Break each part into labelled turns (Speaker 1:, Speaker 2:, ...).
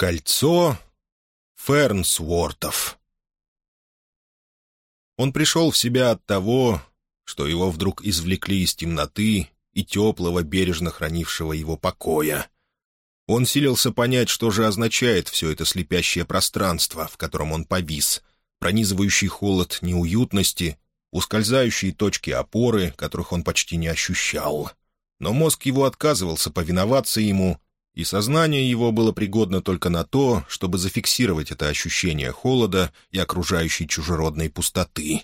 Speaker 1: Кольцо Фернсвортов Он пришел в себя от того, что его вдруг извлекли из темноты и теплого, бережно хранившего его покоя. Он силился понять, что же означает все это слепящее пространство, в котором он повис, пронизывающий холод неуютности, ускользающие точки опоры, которых он почти не ощущал. Но мозг его отказывался повиноваться ему, и сознание его было пригодно только на то, чтобы зафиксировать это ощущение холода и окружающей чужеродной пустоты.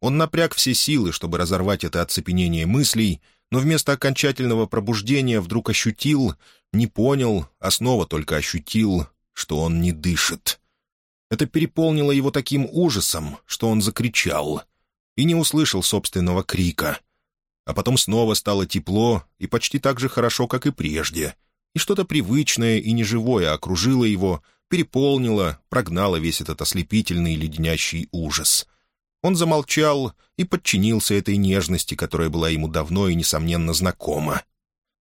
Speaker 1: Он напряг все силы, чтобы разорвать это оцепенение мыслей, но вместо окончательного пробуждения вдруг ощутил, не понял, а снова только ощутил, что он не дышит. Это переполнило его таким ужасом, что он закричал и не услышал собственного крика. А потом снова стало тепло и почти так же хорошо, как и прежде, и что-то привычное и неживое окружило его, переполнило, прогнало весь этот ослепительный леденящий ужас. Он замолчал и подчинился этой нежности, которая была ему давно и, несомненно, знакома.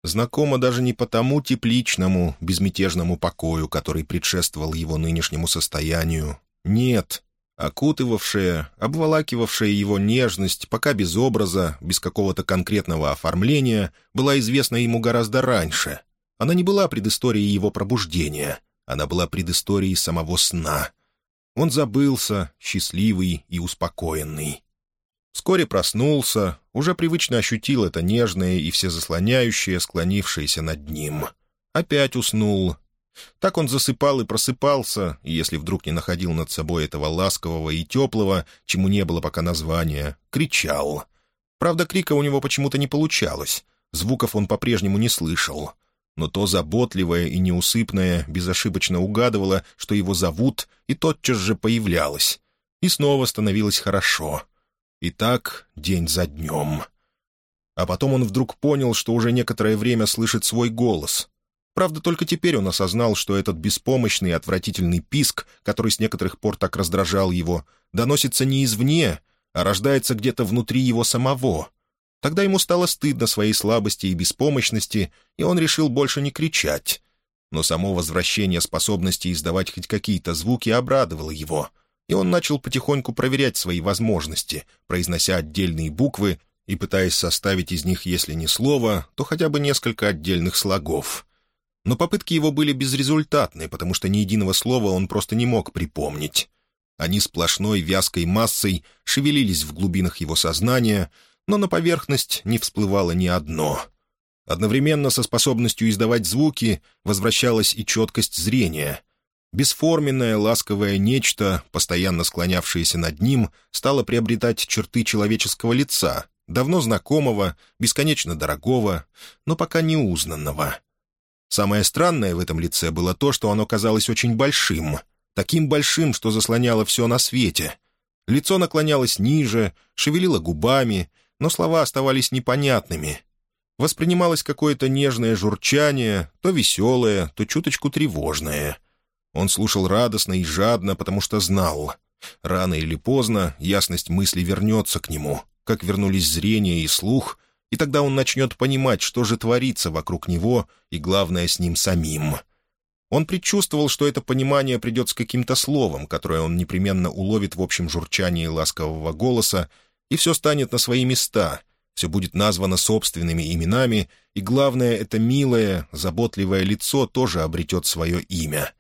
Speaker 1: Знакома даже не по тому тепличному, безмятежному покою, который предшествовал его нынешнему состоянию. Нет, окутывавшая, обволакивавшая его нежность, пока без образа, без какого-то конкретного оформления, была известна ему гораздо раньше. Она не была предысторией его пробуждения, она была предысторией самого сна. Он забылся, счастливый и успокоенный. Вскоре проснулся, уже привычно ощутил это нежное и всезаслоняющее, склонившееся над ним. Опять уснул, так он засыпал и просыпался, и если вдруг не находил над собой этого ласкового и теплого, чему не было пока названия, кричал. Правда, крика у него почему-то не получалось, звуков он по-прежнему не слышал. Но то заботливое и неусыпное безошибочно угадывало, что его зовут, и тотчас же появлялось. И снова становилось хорошо. И так день за днем. А потом он вдруг понял, что уже некоторое время слышит свой голос, Правда, только теперь он осознал, что этот беспомощный отвратительный писк, который с некоторых пор так раздражал его, доносится не извне, а рождается где-то внутри его самого. Тогда ему стало стыдно своей слабости и беспомощности, и он решил больше не кричать. Но само возвращение способности издавать хоть какие-то звуки обрадовало его, и он начал потихоньку проверять свои возможности, произнося отдельные буквы и пытаясь составить из них, если не слово, то хотя бы несколько отдельных слогов — но попытки его были безрезультатны, потому что ни единого слова он просто не мог припомнить. Они сплошной вязкой массой шевелились в глубинах его сознания, но на поверхность не всплывало ни одно. Одновременно со способностью издавать звуки возвращалась и четкость зрения. Бесформенное ласковое нечто, постоянно склонявшееся над ним, стало приобретать черты человеческого лица, давно знакомого, бесконечно дорогого, но пока неузнанного — Самое странное в этом лице было то, что оно казалось очень большим. Таким большим, что заслоняло все на свете. Лицо наклонялось ниже, шевелило губами, но слова оставались непонятными. Воспринималось какое-то нежное журчание, то веселое, то чуточку тревожное. Он слушал радостно и жадно, потому что знал. Рано или поздно ясность мысли вернется к нему, как вернулись зрение и слух — и тогда он начнет понимать, что же творится вокруг него и, главное, с ним самим. Он предчувствовал, что это понимание придет с каким-то словом, которое он непременно уловит в общем журчании ласкового голоса, и все станет на свои места, все будет названо собственными именами, и, главное, это милое, заботливое лицо тоже обретет свое имя.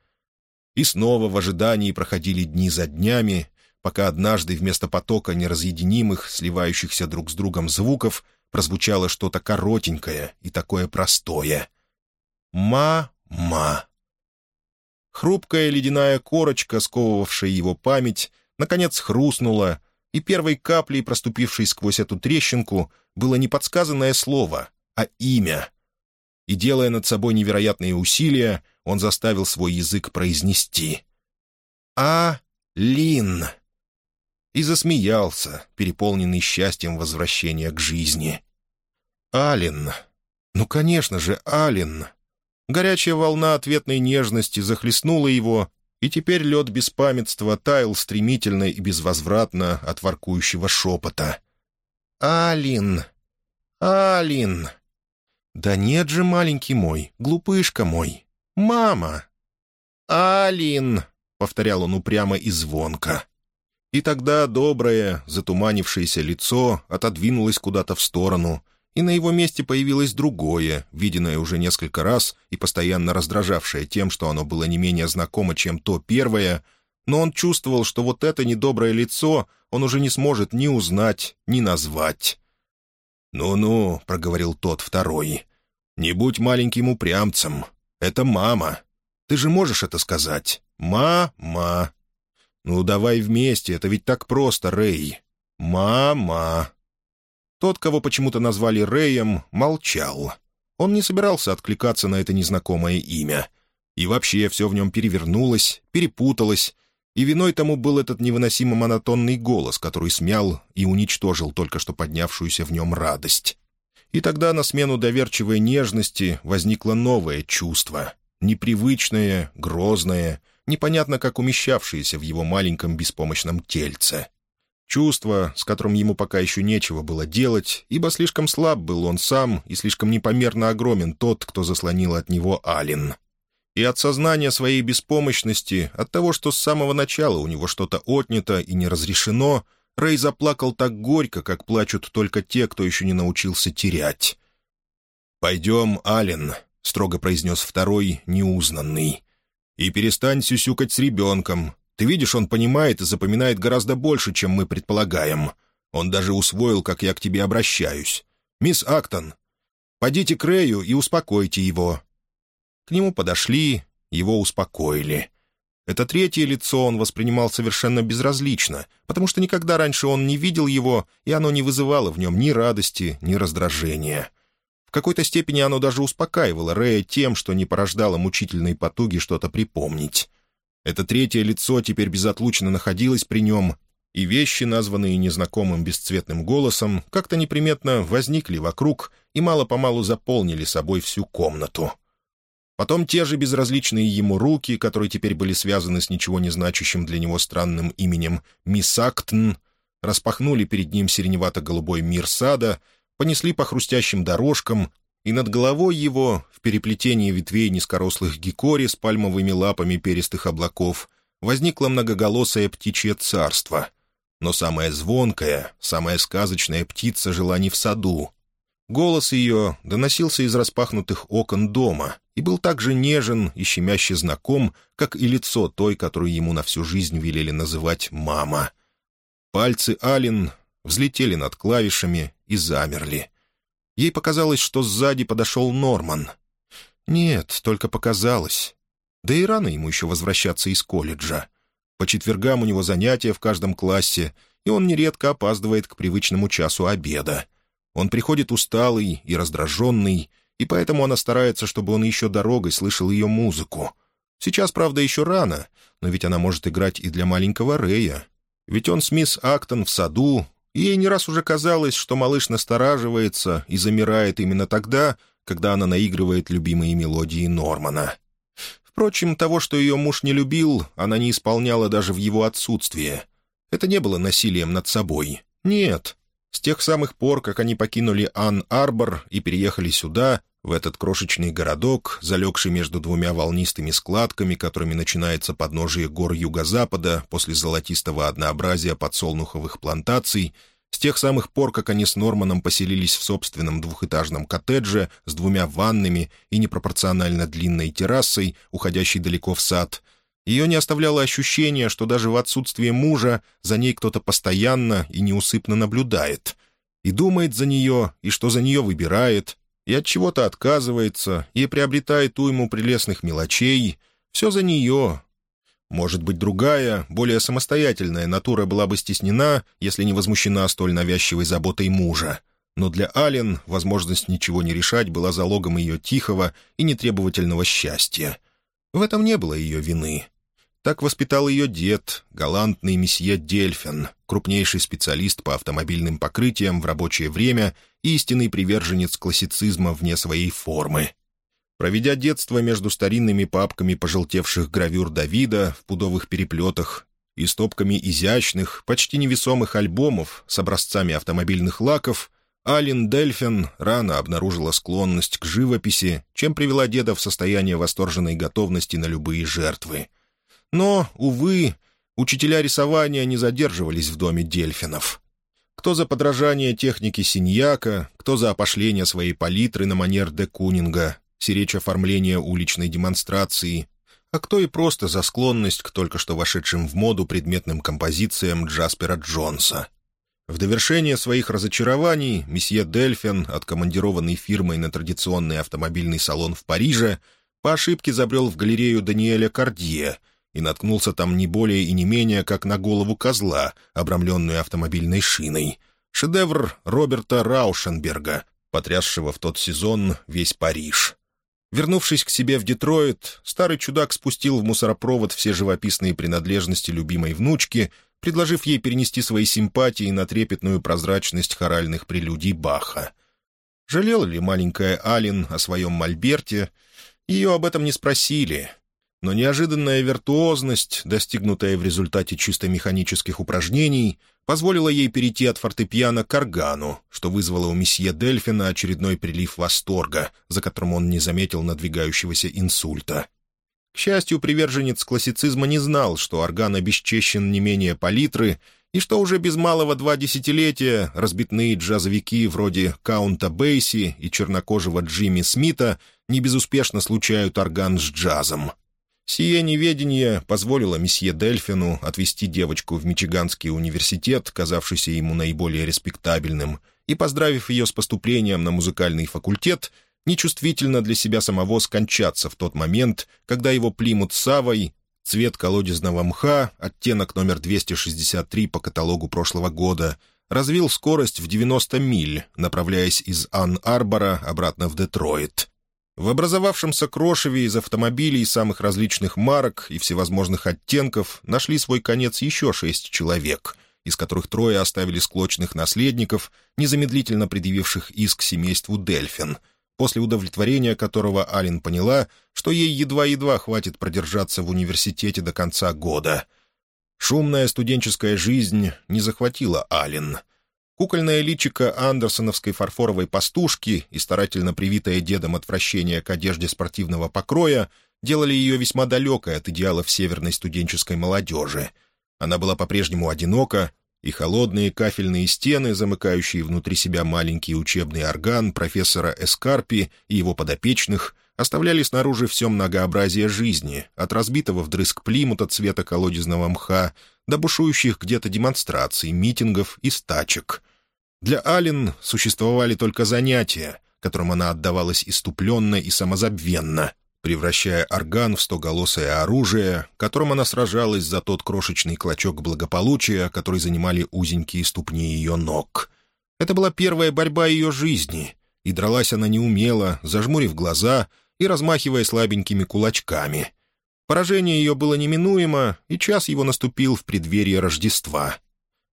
Speaker 1: И снова в ожидании проходили дни за днями, пока однажды вместо потока неразъединимых, сливающихся друг с другом звуков — прозвучало что-то коротенькое и такое простое. «Ма-ма». Хрупкая ледяная корочка, сковывавшая его память, наконец хрустнула, и первой каплей, проступившей сквозь эту трещинку, было не подсказанное слово, а имя. И, делая над собой невероятные усилия, он заставил свой язык произнести. «А-Лин» и засмеялся, переполненный счастьем возвращения к жизни. «Ален! Ну, конечно же, Ален!» Горячая волна ответной нежности захлестнула его, и теперь лед беспамятства таял стремительно и безвозвратно от воркующего шепота. «Алин! Алин!» «Да нет же, маленький мой, глупышка мой! Мама!» «Алин!» — повторял он упрямо и звонко. И тогда доброе, затуманившееся лицо отодвинулось куда-то в сторону, и на его месте появилось другое, виденное уже несколько раз и постоянно раздражавшее тем, что оно было не менее знакомо, чем то первое, но он чувствовал, что вот это недоброе лицо он уже не сможет ни узнать, ни назвать. «Ну-ну», — проговорил тот второй, — «не будь маленьким упрямцем. Это мама. Ты же можешь это сказать? Ма-ма». «Ну, давай вместе, это ведь так просто, Рэй. Мама». Тот, кого почему-то назвали Рэем, молчал. Он не собирался откликаться на это незнакомое имя. И вообще все в нем перевернулось, перепуталось, и виной тому был этот невыносимо монотонный голос, который смял и уничтожил только что поднявшуюся в нем радость. И тогда на смену доверчивой нежности возникло новое чувство, непривычное, грозное, непонятно как умещавшееся в его маленьком беспомощном тельце. Чувство, с которым ему пока еще нечего было делать, ибо слишком слаб был он сам и слишком непомерно огромен тот, кто заслонил от него Алин. И от сознания своей беспомощности, от того, что с самого начала у него что-то отнято и не разрешено, Рэй заплакал так горько, как плачут только те, кто еще не научился терять. «Пойдем, Ален», — строго произнес второй, неузнанный. «И перестань сюсюкать с ребенком. Ты видишь, он понимает и запоминает гораздо больше, чем мы предполагаем. Он даже усвоил, как я к тебе обращаюсь. Мисс Актон, пойдите к Рэю и успокойте его. К нему подошли, его успокоили. Это третье лицо он воспринимал совершенно безразлично, потому что никогда раньше он не видел его, и оно не вызывало в нем ни радости, ни раздражения. В какой-то степени оно даже успокаивало Рэя тем, что не порождало мучительной потуги что-то припомнить. Это третье лицо теперь безотлучно находилось при нем, и вещи, названные незнакомым бесцветным голосом, как-то неприметно возникли вокруг и мало-помалу заполнили собой всю комнату. Потом те же безразличные ему руки, которые теперь были связаны с ничего не значащим для него странным именем Мисактн, распахнули перед ним сиреневато-голубой мир сада, понесли по хрустящим дорожкам, и над головой его, в переплетении ветвей низкорослых гикори с пальмовыми лапами перистых облаков, возникло многоголосое птичье царство. Но самая звонкая, самая сказочная птица жила не в саду, Голос ее доносился из распахнутых окон дома и был так же нежен и щемяще знаком, как и лицо той, которую ему на всю жизнь велели называть «мама». Пальцы Алин взлетели над клавишами и замерли. Ей показалось, что сзади подошел Норман. Нет, только показалось. Да и рано ему еще возвращаться из колледжа. По четвергам у него занятия в каждом классе, и он нередко опаздывает к привычному часу обеда — он приходит усталый и раздраженный, и поэтому она старается, чтобы он еще дорогой слышал ее музыку. Сейчас, правда, еще рано, но ведь она может играть и для маленького Рэя. Ведь он с мисс Актон в саду, ей не раз уже казалось, что малыш настораживается и замирает именно тогда, когда она наигрывает любимые мелодии Нормана. Впрочем, того, что ее муж не любил, она не исполняла даже в его отсутствие. Это не было насилием над собой. Нет, с тех самых пор, как они покинули Ан-Арбор и переехали сюда, в этот крошечный городок, залегший между двумя волнистыми складками, которыми начинается подножие гор юго-запада после золотистого однообразия подсолнуховых плантаций, с тех самых пор, как они с Норманом поселились в собственном двухэтажном коттедже с двумя ваннами и непропорционально длинной террасой, уходящей далеко в сад — ее не оставляло ощущение, что даже в отсутствие мужа за ней кто-то постоянно и неусыпно наблюдает. И думает за нее, и что за нее выбирает, и от чего-то отказывается, и приобретает уйму прелестных мелочей. Все за нее. Может быть, другая, более самостоятельная натура была бы стеснена, если не возмущена столь навязчивой заботой мужа. Но для Ален возможность ничего не решать была залогом ее тихого и нетребовательного счастья — в этом не было ее вины. Так воспитал ее дед, галантный месье Дельфин, крупнейший специалист по автомобильным покрытиям в рабочее время истинный приверженец классицизма вне своей формы. Проведя детство между старинными папками пожелтевших гравюр Давида в пудовых переплетах и стопками изящных, почти невесомых альбомов с образцами автомобильных лаков, Алин Дельфин рано обнаружила склонность к живописи, чем привела деда в состояние восторженной готовности на любые жертвы. Но, увы, учителя рисования не задерживались в доме Дельфинов. Кто за подражание техники Синьяка, кто за опошление своей палитры на манер де Кунинга, сиречь оформления уличной демонстрации, а кто и просто за склонность к только что вошедшим в моду предметным композициям Джаспера Джонса — в довершение своих разочарований месье Дельфин, откомандированный фирмой на традиционный автомобильный салон в Париже, по ошибке забрел в галерею Даниэля Кардье и наткнулся там не более и не менее, как на голову козла, обрамленную автомобильной шиной. Шедевр Роберта Раушенберга, потрясшего в тот сезон весь Париж. Вернувшись к себе в Детройт, старый чудак спустил в мусоропровод все живописные принадлежности любимой внучки — предложив ей перенести свои симпатии на трепетную прозрачность хоральных прелюдий Баха. Жалела ли маленькая Алин о своем мольберте? Ее об этом не спросили. Но неожиданная виртуозность, достигнутая в результате чисто механических упражнений, позволила ей перейти от фортепиано к органу, что вызвало у месье Дельфина очередной прилив восторга, за которым он не заметил надвигающегося инсульта. К счастью, приверженец классицизма не знал, что орган обесчещен не менее палитры, и что уже без малого два десятилетия разбитные джазовики вроде Каунта Бейси и чернокожего Джимми Смита не безуспешно случают орган с джазом. Сие неведение позволило месье Дельфину отвезти девочку в Мичиганский университет, казавшийся ему наиболее респектабельным, и, поздравив ее с поступлением на музыкальный факультет, нечувствительно для себя самого скончаться в тот момент, когда его плимут савой, цвет колодезного мха, оттенок номер 263 по каталогу прошлого года, развил скорость в 90 миль, направляясь из Ан-Арбора обратно в Детройт. В образовавшемся крошеве из автомобилей самых различных марок и всевозможных оттенков нашли свой конец еще шесть человек, из которых трое оставили склочных наследников, незамедлительно предъявивших иск семейству Дельфин — после удовлетворения которого Алин поняла, что ей едва-едва хватит продержаться в университете до конца года. Шумная студенческая жизнь не захватила Алин. Кукольное личико андерсоновской фарфоровой пастушки и старательно привитое дедом отвращение к одежде спортивного покроя делали ее весьма далекой от идеалов северной студенческой молодежи. Она была по-прежнему одинока, и холодные кафельные стены, замыкающие внутри себя маленький учебный орган профессора Эскарпи и его подопечных, оставляли снаружи все многообразие жизни, от разбитого вдрызг плимута цвета колодезного мха до бушующих где-то демонстраций, митингов и стачек. Для Ален существовали только занятия, которым она отдавалась иступленно и самозабвенно, превращая орган в стоголосое оружие, которым она сражалась за тот крошечный клочок благополучия, который занимали узенькие ступни ее ног. Это была первая борьба ее жизни, и дралась она неумело, зажмурив глаза и размахивая слабенькими кулачками. Поражение ее было неминуемо, и час его наступил в преддверии Рождества.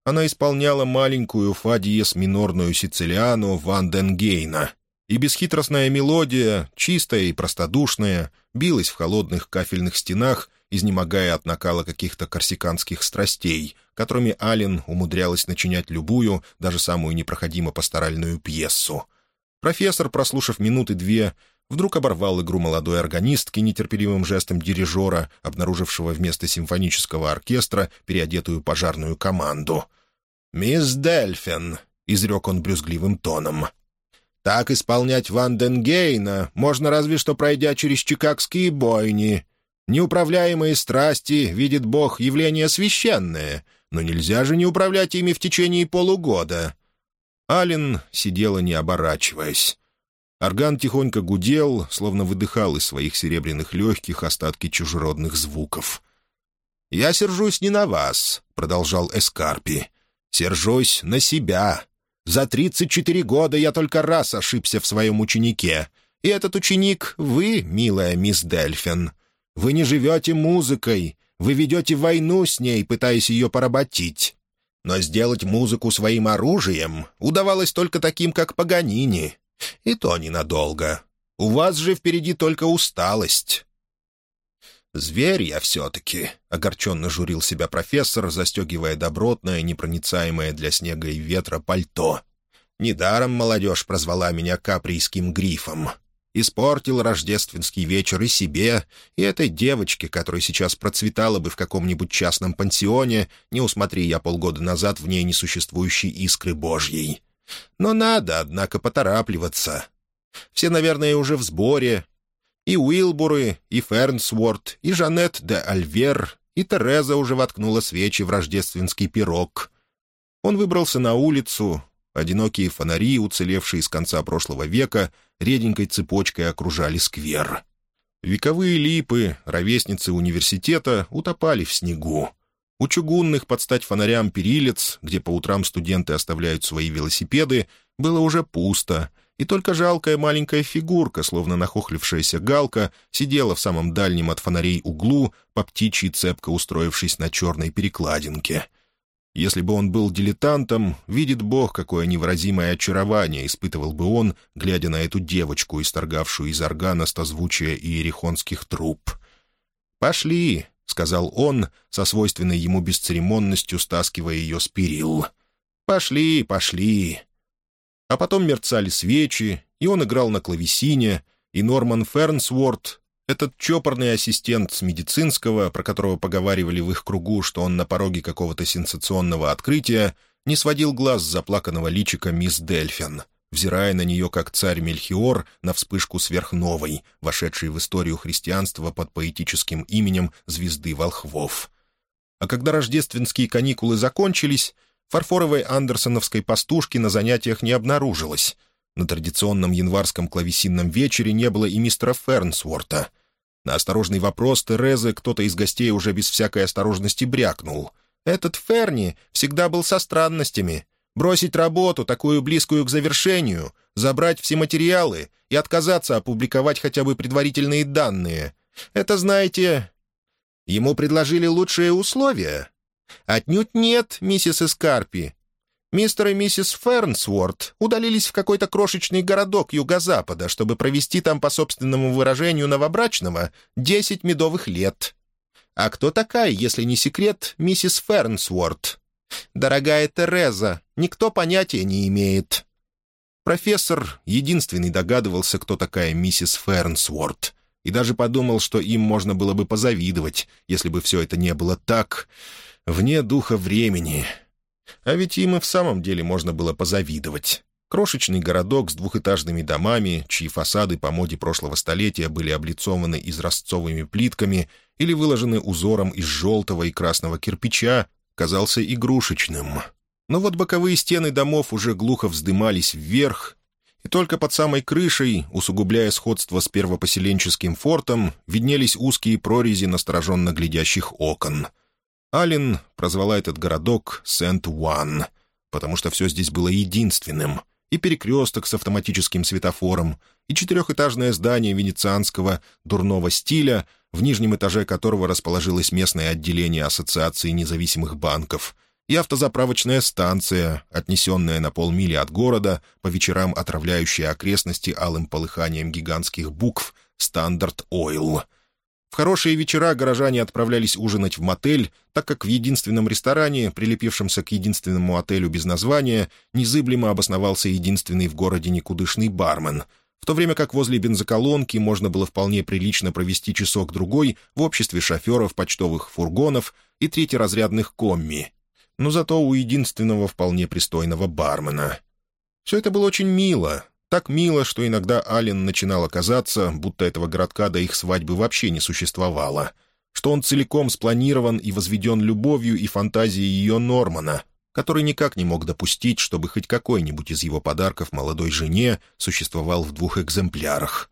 Speaker 1: Она исполняла маленькую фа диез минорную сицилиану Ван Денгейна, и бесхитростная мелодия, чистая и простодушная, билась в холодных кафельных стенах, изнемогая от накала каких-то корсиканских страстей, которыми Ален умудрялась начинять любую, даже самую непроходимо пасторальную пьесу. Профессор, прослушав минуты две, вдруг оборвал игру молодой органистки нетерпеливым жестом дирижера, обнаружившего вместо симфонического оркестра переодетую пожарную команду. «Мисс Дельфин», — изрек он брюзгливым тоном, так исполнять Ванденгейна можно разве что пройдя через чикагские бойни. Неуправляемые страсти, видит Бог, явление священное, но нельзя же не управлять ими в течение полугода». Ален сидела, не оборачиваясь. Орган тихонько гудел, словно выдыхал из своих серебряных легких остатки чужеродных звуков. «Я сержусь не на вас», — продолжал Эскарпи. «Сержусь на себя, за 34 года я только раз ошибся в своем ученике. И этот ученик — вы, милая мисс Дельфин. Вы не живете музыкой, вы ведете войну с ней, пытаясь ее поработить. Но сделать музыку своим оружием удавалось только таким, как Паганини. И то ненадолго. У вас же впереди только усталость. «Зверь я все-таки», — огорченно журил себя профессор, застегивая добротное, непроницаемое для снега и ветра пальто. Недаром молодежь прозвала меня каприйским грифом. Испортил рождественский вечер и себе, и этой девочке, которая сейчас процветала бы в каком-нибудь частном пансионе, не усмотри я полгода назад в ней несуществующей искры божьей. Но надо, однако, поторапливаться. Все, наверное, уже в сборе. И Уилбуры, и Фернсворт, и Жанет де Альвер, и Тереза уже воткнула свечи в рождественский пирог. Он выбрался на улицу, Одинокие фонари, уцелевшие с конца прошлого века, реденькой цепочкой окружали сквер. Вековые липы, ровесницы университета, утопали в снегу. У чугунных под стать фонарям перилец, где по утрам студенты оставляют свои велосипеды, было уже пусто, и только жалкая маленькая фигурка, словно нахохлившаяся галка, сидела в самом дальнем от фонарей углу, по птичьей цепко устроившись на черной перекладинке — если бы он был дилетантом, видит Бог, какое невыразимое очарование испытывал бы он, глядя на эту девочку, исторгавшую из органа стозвучия иерихонских труб. «Пошли», — сказал он, со свойственной ему бесцеремонностью стаскивая ее с перил. «Пошли, пошли». А потом мерцали свечи, и он играл на клавесине, и Норман Фернсворт, этот чопорный ассистент с медицинского, про которого поговаривали в их кругу, что он на пороге какого-то сенсационного открытия, не сводил глаз с заплаканного личика мисс Дельфин, взирая на нее как царь Мельхиор на вспышку сверхновой, вошедшей в историю христианства под поэтическим именем «Звезды волхвов». А когда рождественские каникулы закончились, фарфоровой андерсоновской пастушки на занятиях не обнаружилось. На традиционном январском клавесинном вечере не было и мистера Фернсворта — на осторожный вопрос Терезы кто-то из гостей уже без всякой осторожности брякнул. «Этот Ферни всегда был со странностями. Бросить работу, такую близкую к завершению, забрать все материалы и отказаться опубликовать хотя бы предварительные данные. Это, знаете, ему предложили лучшие условия?» «Отнюдь нет, миссис Эскарпи. Мистер и миссис Фернсворт удалились в какой-то крошечный городок юго-запада, чтобы провести там, по собственному выражению новобрачного, десять медовых лет. А кто такая, если не секрет, миссис Фернсворт? Дорогая Тереза, никто понятия не имеет. Профессор единственный догадывался, кто такая миссис Фернсворт, и даже подумал, что им можно было бы позавидовать, если бы все это не было так, вне духа времени — а ведь им и в самом деле можно было позавидовать. Крошечный городок с двухэтажными домами, чьи фасады по моде прошлого столетия были облицованы изразцовыми плитками или выложены узором из желтого и красного кирпича, казался игрушечным. Но вот боковые стены домов уже глухо вздымались вверх, и только под самой крышей, усугубляя сходство с первопоселенческим фортом, виднелись узкие прорези настороженно глядящих окон — Аллен прозвала этот городок Сент-Уан, потому что все здесь было единственным. И перекресток с автоматическим светофором, и четырехэтажное здание венецианского дурного стиля, в нижнем этаже которого расположилось местное отделение Ассоциации независимых банков, и автозаправочная станция, отнесенная на полмили от города, по вечерам отравляющая окрестности алым полыханием гигантских букв «Стандарт Ойл», в хорошие вечера горожане отправлялись ужинать в мотель, так как в единственном ресторане, прилепившемся к единственному отелю без названия, незыблемо обосновался единственный в городе никудышный бармен, в то время как возле бензоколонки можно было вполне прилично провести часок-другой в обществе шоферов почтовых фургонов и третьеразрядных комми, но зато у единственного вполне пристойного бармена. Все это было очень мило, так мило, что иногда Ален начинал казаться, будто этого городка до их свадьбы вообще не существовало, что он целиком спланирован и возведен любовью и фантазией ее Нормана, который никак не мог допустить, чтобы хоть какой-нибудь из его подарков молодой жене существовал в двух экземплярах.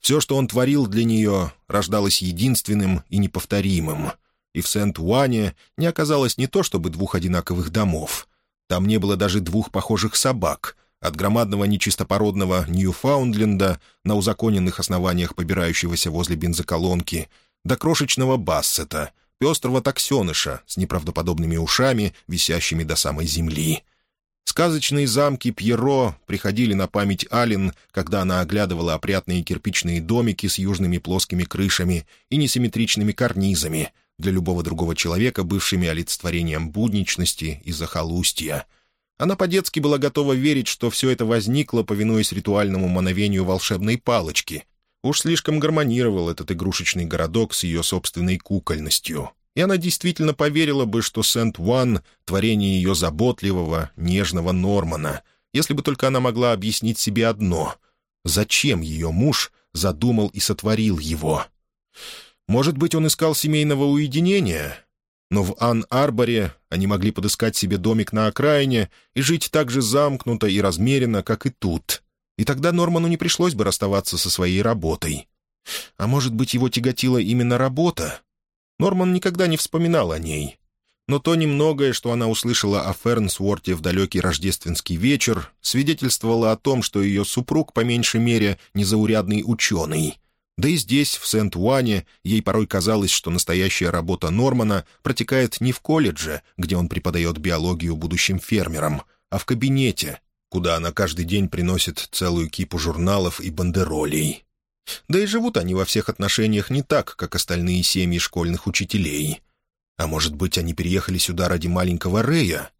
Speaker 1: Все, что он творил для нее, рождалось единственным и неповторимым. И в Сент-Уане не оказалось не то чтобы двух одинаковых домов. Там не было даже двух похожих собак — от громадного нечистопородного Ньюфаундленда, на узаконенных основаниях побирающегося возле бензоколонки, до крошечного бассета, пестрого таксеныша с неправдоподобными ушами, висящими до самой земли. Сказочные замки Пьеро приходили на память Ален, когда она оглядывала опрятные кирпичные домики с южными плоскими крышами и несимметричными карнизами, для любого другого человека бывшими олицетворением будничности и захолустья — Она по-детски была готова верить, что все это возникло, повинуясь ритуальному мановению волшебной палочки. Уж слишком гармонировал этот игрушечный городок с ее собственной кукольностью. И она действительно поверила бы, что Сент-Уан — творение ее заботливого, нежного Нормана, если бы только она могла объяснить себе одно — зачем ее муж задумал и сотворил его. Может быть, он искал семейного уединения? Но в Ан-Арборе они могли подыскать себе домик на окраине и жить так же замкнуто и размеренно, как и тут. И тогда Норману не пришлось бы расставаться со своей работой. А может быть, его тяготила именно работа? Норман никогда не вспоминал о ней. Но то немногое, что она услышала о Фернсворте в далекий рождественский вечер, свидетельствовало о том, что ее супруг, по меньшей мере, незаурядный ученый — да и здесь, в Сент-Уане, ей порой казалось, что настоящая работа Нормана протекает не в колледже, где он преподает биологию будущим фермерам, а в кабинете, куда она каждый день приносит целую кипу журналов и бандеролей. Да и живут они во всех отношениях не так, как остальные семьи школьных учителей. А может быть, они переехали сюда ради маленького Рея?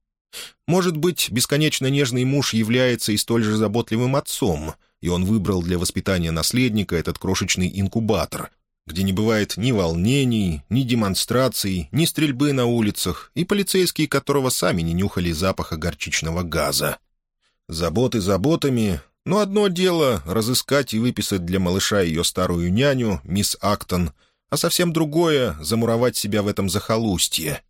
Speaker 1: Может быть, бесконечно нежный муж является и столь же заботливым отцом — и он выбрал для воспитания наследника этот крошечный инкубатор, где не бывает ни волнений, ни демонстраций, ни стрельбы на улицах, и полицейские которого сами не нюхали запаха горчичного газа. Заботы заботами, но одно дело — разыскать и выписать для малыша ее старую няню, мисс Актон, а совсем другое — замуровать себя в этом захолустье.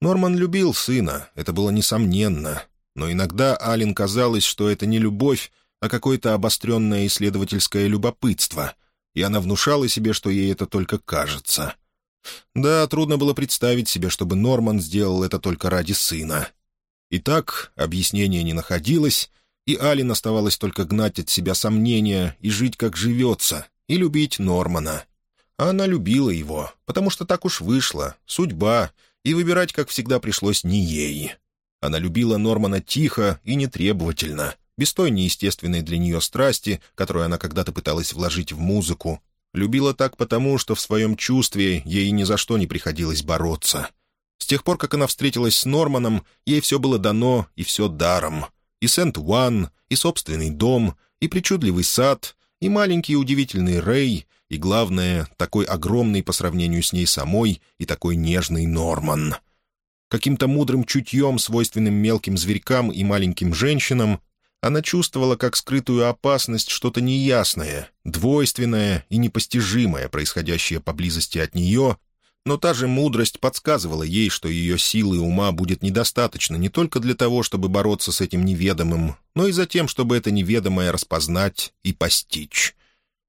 Speaker 1: Норман любил сына, это было несомненно, но иногда Ален казалось, что это не любовь, а какое-то обостренное исследовательское любопытство, и она внушала себе, что ей это только кажется. Да, трудно было представить себе, чтобы Норман сделал это только ради сына. Итак, объяснения не находилось, и Алин оставалось только гнать от себя сомнения и жить, как живется, и любить Нормана. А она любила его, потому что так уж вышло, судьба, и выбирать, как всегда, пришлось не ей. Она любила Нормана тихо и нетребовательно, без той неестественной для нее страсти, которую она когда-то пыталась вложить в музыку. Любила так потому, что в своем чувстве ей ни за что не приходилось бороться. С тех пор, как она встретилась с Норманом, ей все было дано и все даром. И Сент-Уан, и собственный дом, и причудливый сад, и маленький удивительный Рэй, и, главное, такой огромный по сравнению с ней самой и такой нежный Норман. Каким-то мудрым чутьем, свойственным мелким зверькам и маленьким женщинам, она чувствовала как скрытую опасность что-то неясное, двойственное и непостижимое, происходящее поблизости от нее, но та же мудрость подсказывала ей, что ее силы ума будет недостаточно не только для того, чтобы бороться с этим неведомым, но и за тем, чтобы это неведомое распознать и постичь.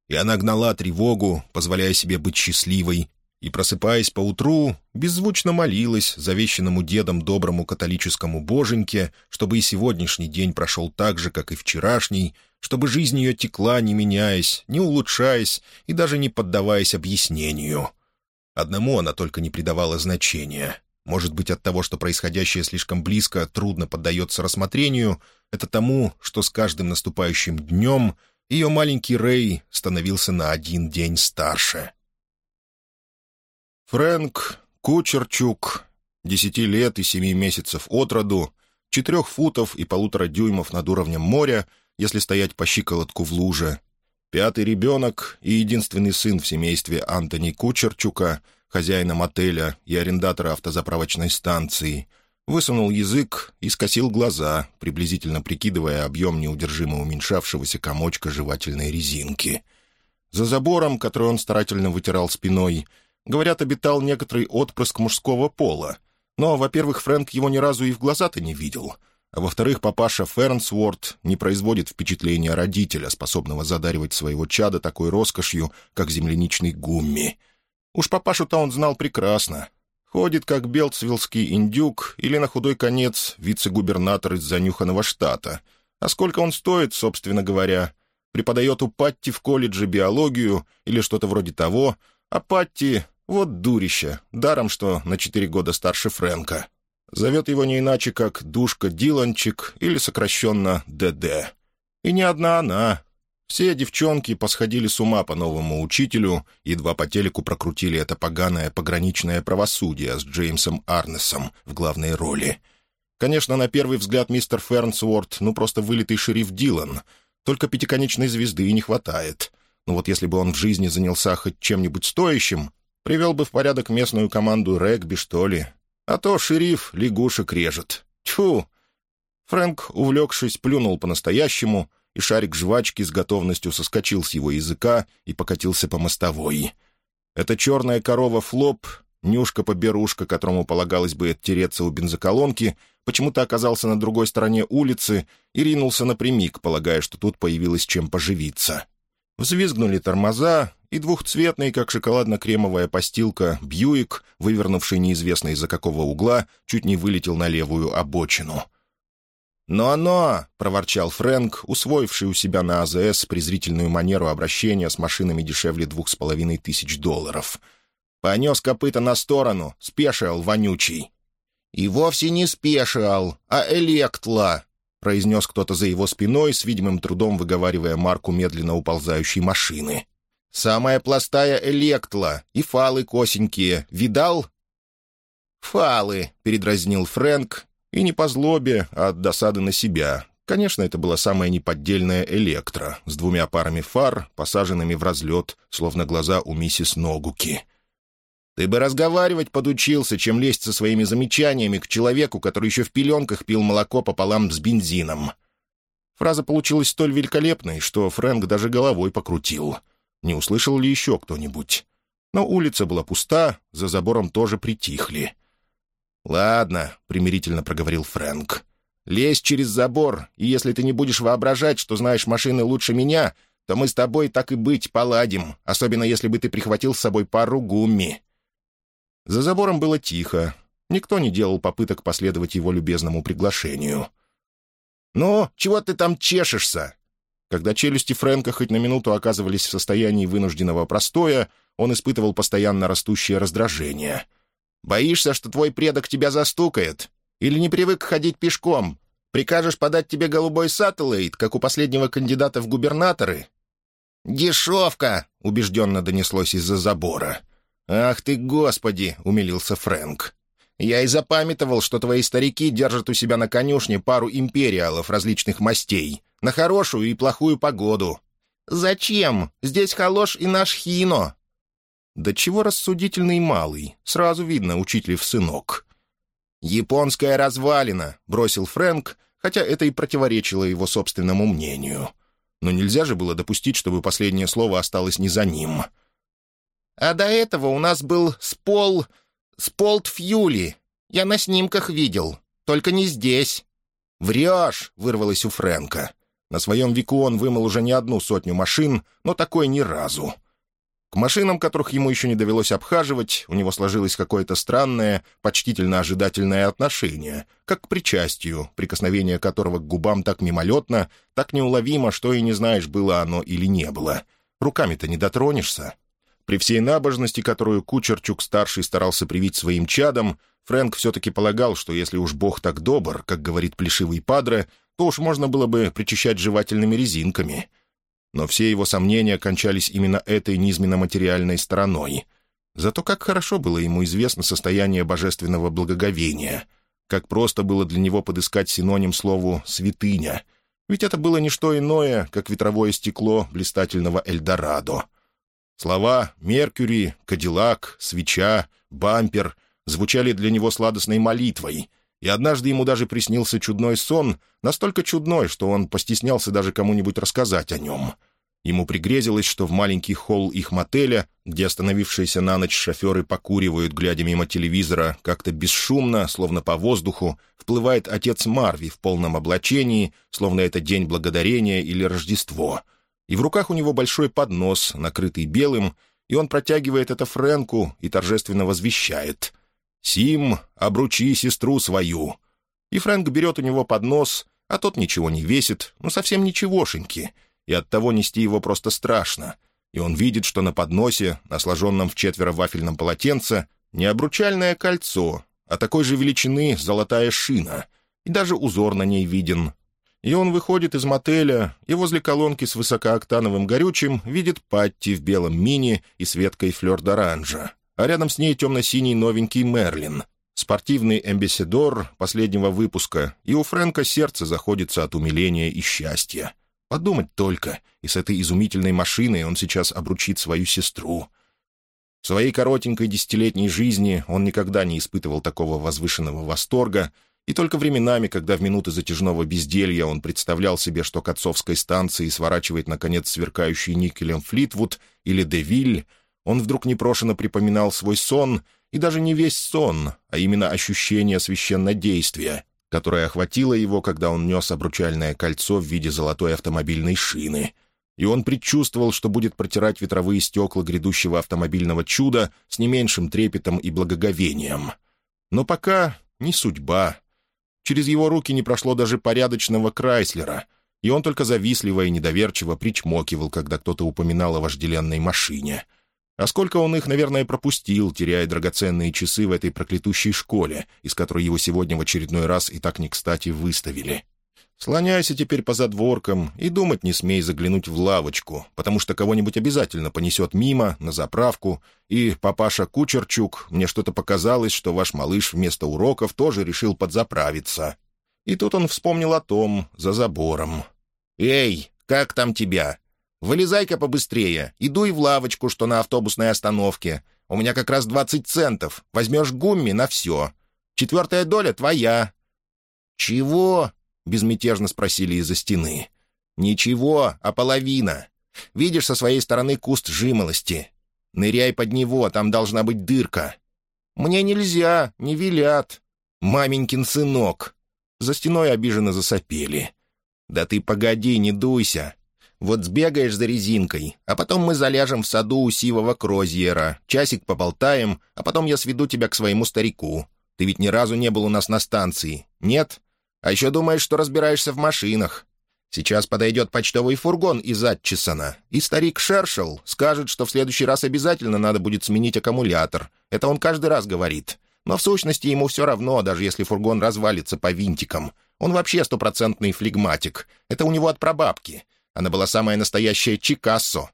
Speaker 1: И она гнала тревогу, позволяя себе быть счастливой, и, просыпаясь поутру, беззвучно молилась завещанному дедом доброму католическому боженьке, чтобы и сегодняшний день прошел так же, как и вчерашний, чтобы жизнь ее текла, не меняясь, не улучшаясь и даже не поддаваясь объяснению. Одному она только не придавала значения. Может быть, от того, что происходящее слишком близко, трудно поддается рассмотрению, это тому, что с каждым наступающим днем ее маленький Рэй становился на один день старше — Фрэнк Кучерчук, десяти лет и семи месяцев от роду, четырех футов и полутора дюймов над уровнем моря, если стоять по щиколотку в луже, пятый ребенок и единственный сын в семействе Антони Кучерчука, хозяина мотеля и арендатора автозаправочной станции, высунул язык и скосил глаза, приблизительно прикидывая объем неудержимо уменьшавшегося комочка жевательной резинки. За забором, который он старательно вытирал спиной, — Говорят, обитал некоторый отпрыск мужского пола. Но, во-первых, Фрэнк его ни разу и в глаза-то не видел. А во-вторых, папаша Фернсворт не производит впечатления родителя, способного задаривать своего чада такой роскошью, как земляничный гумми. Уж папашу-то он знал прекрасно. Ходит, как белцвиллский индюк или, на худой конец, вице-губернатор из занюханного штата. А сколько он стоит, собственно говоря? Преподает у Патти в колледже биологию или что-то вроде того, а Патти вот дурище, даром что на четыре года старше Фрэнка. Зовет его не иначе, как Душка Диланчик или сокращенно ДД. И не одна она. Все девчонки посходили с ума по новому учителю, едва по телеку прокрутили это поганое пограничное правосудие с Джеймсом Арнесом в главной роли. Конечно, на первый взгляд мистер Фернсворт, ну просто вылитый шериф Дилан. Только пятиконечной звезды и не хватает. Но вот если бы он в жизни занялся хоть чем-нибудь стоящим, привел бы в порядок местную команду регби, что ли. А то шериф лягушек режет. Тьфу! Фрэнк, увлекшись, плюнул по-настоящему, и шарик жвачки с готовностью соскочил с его языка и покатился по мостовой. Эта черная корова Флоп, Нюшка-поберушка, которому полагалось бы оттереться у бензоколонки, почему-то оказался на другой стороне улицы и ринулся напрямик, полагая, что тут появилось чем поживиться. Взвизгнули тормоза, и двухцветный, как шоколадно-кремовая постилка, Бьюик, вывернувший неизвестно из-за какого угла, чуть не вылетел на левую обочину. «Но-но!» — проворчал Фрэнк, усвоивший у себя на АЗС презрительную манеру обращения с машинами дешевле двух с половиной тысяч долларов — Понес копыта на сторону, спешил вонючий. «И вовсе не спешил, а электла», — произнес кто-то за его спиной, с видимым трудом выговаривая марку медленно уползающей машины. «Самая пластая электла, и фалы косенькие. Видал?» «Фалы», — передразнил Фрэнк, и не по злобе, а от досады на себя. Конечно, это была самая неподдельная электро, с двумя парами фар, посаженными в разлет, словно глаза у миссис Ногуки. Ты бы разговаривать подучился, чем лезть со своими замечаниями к человеку, который еще в пеленках пил молоко пополам с бензином». Фраза получилась столь великолепной, что Фрэнк даже головой покрутил. Не услышал ли еще кто-нибудь? Но улица была пуста, за забором тоже притихли. «Ладно», — примирительно проговорил Фрэнк. «Лезь через забор, и если ты не будешь воображать, что знаешь машины лучше меня, то мы с тобой так и быть поладим, особенно если бы ты прихватил с собой пару гумми. За забором было тихо. Никто не делал попыток последовать его любезному приглашению. «Ну, чего ты там чешешься?» Когда челюсти Фрэнка хоть на минуту оказывались в состоянии вынужденного простоя, он испытывал постоянно растущее раздражение. «Боишься, что твой предок тебя застукает? Или не привык ходить пешком? Прикажешь подать тебе голубой сателлейт, как у последнего кандидата в губернаторы?» «Дешевка!» — убежденно донеслось из-за забора. «Ах ты, Господи!» — умилился Фрэнк. «Я и запамятовал, что твои старики держат у себя на конюшне пару империалов различных мастей, на хорошую и плохую погоду». «Зачем? Здесь холош и наш хино». «Да чего рассудительный малый? Сразу видно, учителев сынок». «Японская развалина», — бросил Фрэнк, хотя это и противоречило его собственному мнению. Но нельзя же было допустить, чтобы последнее слово осталось не за ним. А до этого у нас был спол... сполт Фьюли. Я на снимках видел. Только не здесь». «Врешь!» — вырвалось у Фрэнка. На своем веку он вымыл уже не одну сотню машин, но такой ни разу. К машинам, которых ему еще не довелось обхаживать, у него сложилось какое-то странное, почтительно-ожидательное отношение, как к причастию, прикосновение которого к губам так мимолетно, так неуловимо, что и не знаешь, было оно или не было. Руками-то не дотронешься. При всей набожности, которую Кучерчук-старший старался привить своим чадам, Фрэнк все-таки полагал, что если уж Бог так добр, как говорит плешивый падре, то уж можно было бы причащать жевательными резинками. Но все его сомнения кончались именно этой низменно-материальной стороной. Зато как хорошо было ему известно состояние божественного благоговения, как просто было для него подыскать синоним слову «святыня», ведь это было не что иное, как ветровое стекло блистательного Эльдорадо — Слова «Меркьюри», «Кадиллак», «Свеча», «Бампер» звучали для него сладостной молитвой, и однажды ему даже приснился чудной сон, настолько чудной, что он постеснялся даже кому-нибудь рассказать о нем. Ему пригрезилось, что в маленький холл их мотеля, где остановившиеся на ночь шоферы покуривают, глядя мимо телевизора, как-то бесшумно, словно по воздуху, вплывает отец Марви в полном облачении, словно это День Благодарения или Рождество — и в руках у него большой поднос, накрытый белым, и он протягивает это Фрэнку и торжественно возвещает. «Сим, обручи сестру свою». И Фрэнк берет у него поднос, а тот ничего не весит, ну совсем ничегошеньки, и оттого нести его просто страшно. И он видит, что на подносе, на сложенном в четверо вафельном полотенце, не обручальное кольцо, а такой же величины золотая шина, и даже узор на ней виден, и он выходит из мотеля, и возле колонки с высокооктановым горючим видит Патти в белом мини и с веткой флёр-д'оранжа, а рядом с ней темно-синий новенький Мерлин спортивный эмбеседор последнего выпуска, и у Фрэнка сердце заходится от умиления и счастья. Подумать только, и с этой изумительной машиной он сейчас обручит свою сестру. В своей коротенькой десятилетней жизни он никогда не испытывал такого возвышенного восторга, и только временами, когда в минуты затяжного безделья он представлял себе, что к отцовской станции сворачивает, наконец, сверкающий никелем Флитвуд или Девиль, он вдруг непрошено припоминал свой сон, и даже не весь сон, а именно ощущение священнодействия, которое охватило его, когда он нес обручальное кольцо в виде золотой автомобильной шины. И он предчувствовал, что будет протирать ветровые стекла грядущего автомобильного чуда с не меньшим трепетом и благоговением. Но пока не судьба. Через его руки не прошло даже порядочного Крайслера, и он только завистливо и недоверчиво причмокивал, когда кто-то упоминал о вожделенной машине — а сколько он их, наверное, пропустил, теряя драгоценные часы в этой проклятущей школе, из которой его сегодня в очередной раз и так не кстати выставили. Слоняйся теперь по задворкам и думать не смей заглянуть в лавочку, потому что кого-нибудь обязательно понесет мимо, на заправку, и папаша Кучерчук, мне что-то показалось, что ваш малыш вместо уроков тоже решил подзаправиться. И тут он вспомнил о том, за забором. «Эй, как там тебя? Вылезай-ка побыстрее и дуй в лавочку, что на автобусной остановке. У меня как раз двадцать центов. Возьмешь гумми на все. Четвертая доля твоя». «Чего?» — безмятежно спросили из-за стены. «Ничего, а половина. Видишь со своей стороны куст жимолости. Ныряй под него, там должна быть дырка». «Мне нельзя, не велят». «Маменькин сынок». За стеной обиженно засопели. «Да ты погоди, не дуйся. Вот сбегаешь за резинкой, а потом мы заляжем в саду у сивого крозьера, часик поболтаем, а потом я сведу тебя к своему старику. Ты ведь ни разу не был у нас на станции, нет? А еще думаешь, что разбираешься в машинах. Сейчас подойдет почтовый фургон из Атчесона, и старик Шершел скажет, что в следующий раз обязательно надо будет сменить аккумулятор. Это он каждый раз говорит. Но в сущности ему все равно, даже если фургон развалится по винтикам. Он вообще стопроцентный флегматик. Это у него от прабабки. Она была самая настоящая Чикассо.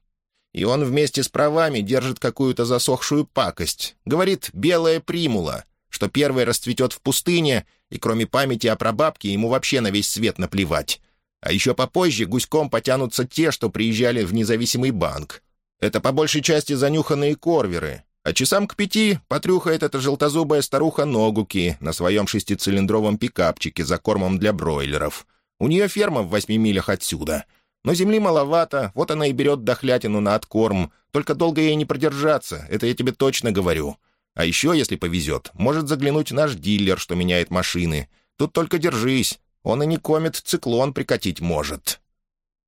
Speaker 1: И он вместе с правами держит какую-то засохшую пакость. Говорит «белая примула», что первая расцветет в пустыне, и кроме памяти о прабабке ему вообще на весь свет наплевать. А еще попозже гуськом потянутся те, что приезжали в независимый банк. Это по большей части занюханные корверы. А часам к пяти потрюхает эта желтозубая старуха Ногуки на своем шестицилиндровом пикапчике за кормом для бройлеров. У нее ферма в восьми милях отсюда — но земли маловато, вот она и берет дохлятину на откорм. Только долго ей не продержаться, это я тебе точно говорю. А еще, если повезет, может заглянуть наш дилер, что меняет машины. Тут только держись, он и не комет циклон прикатить может».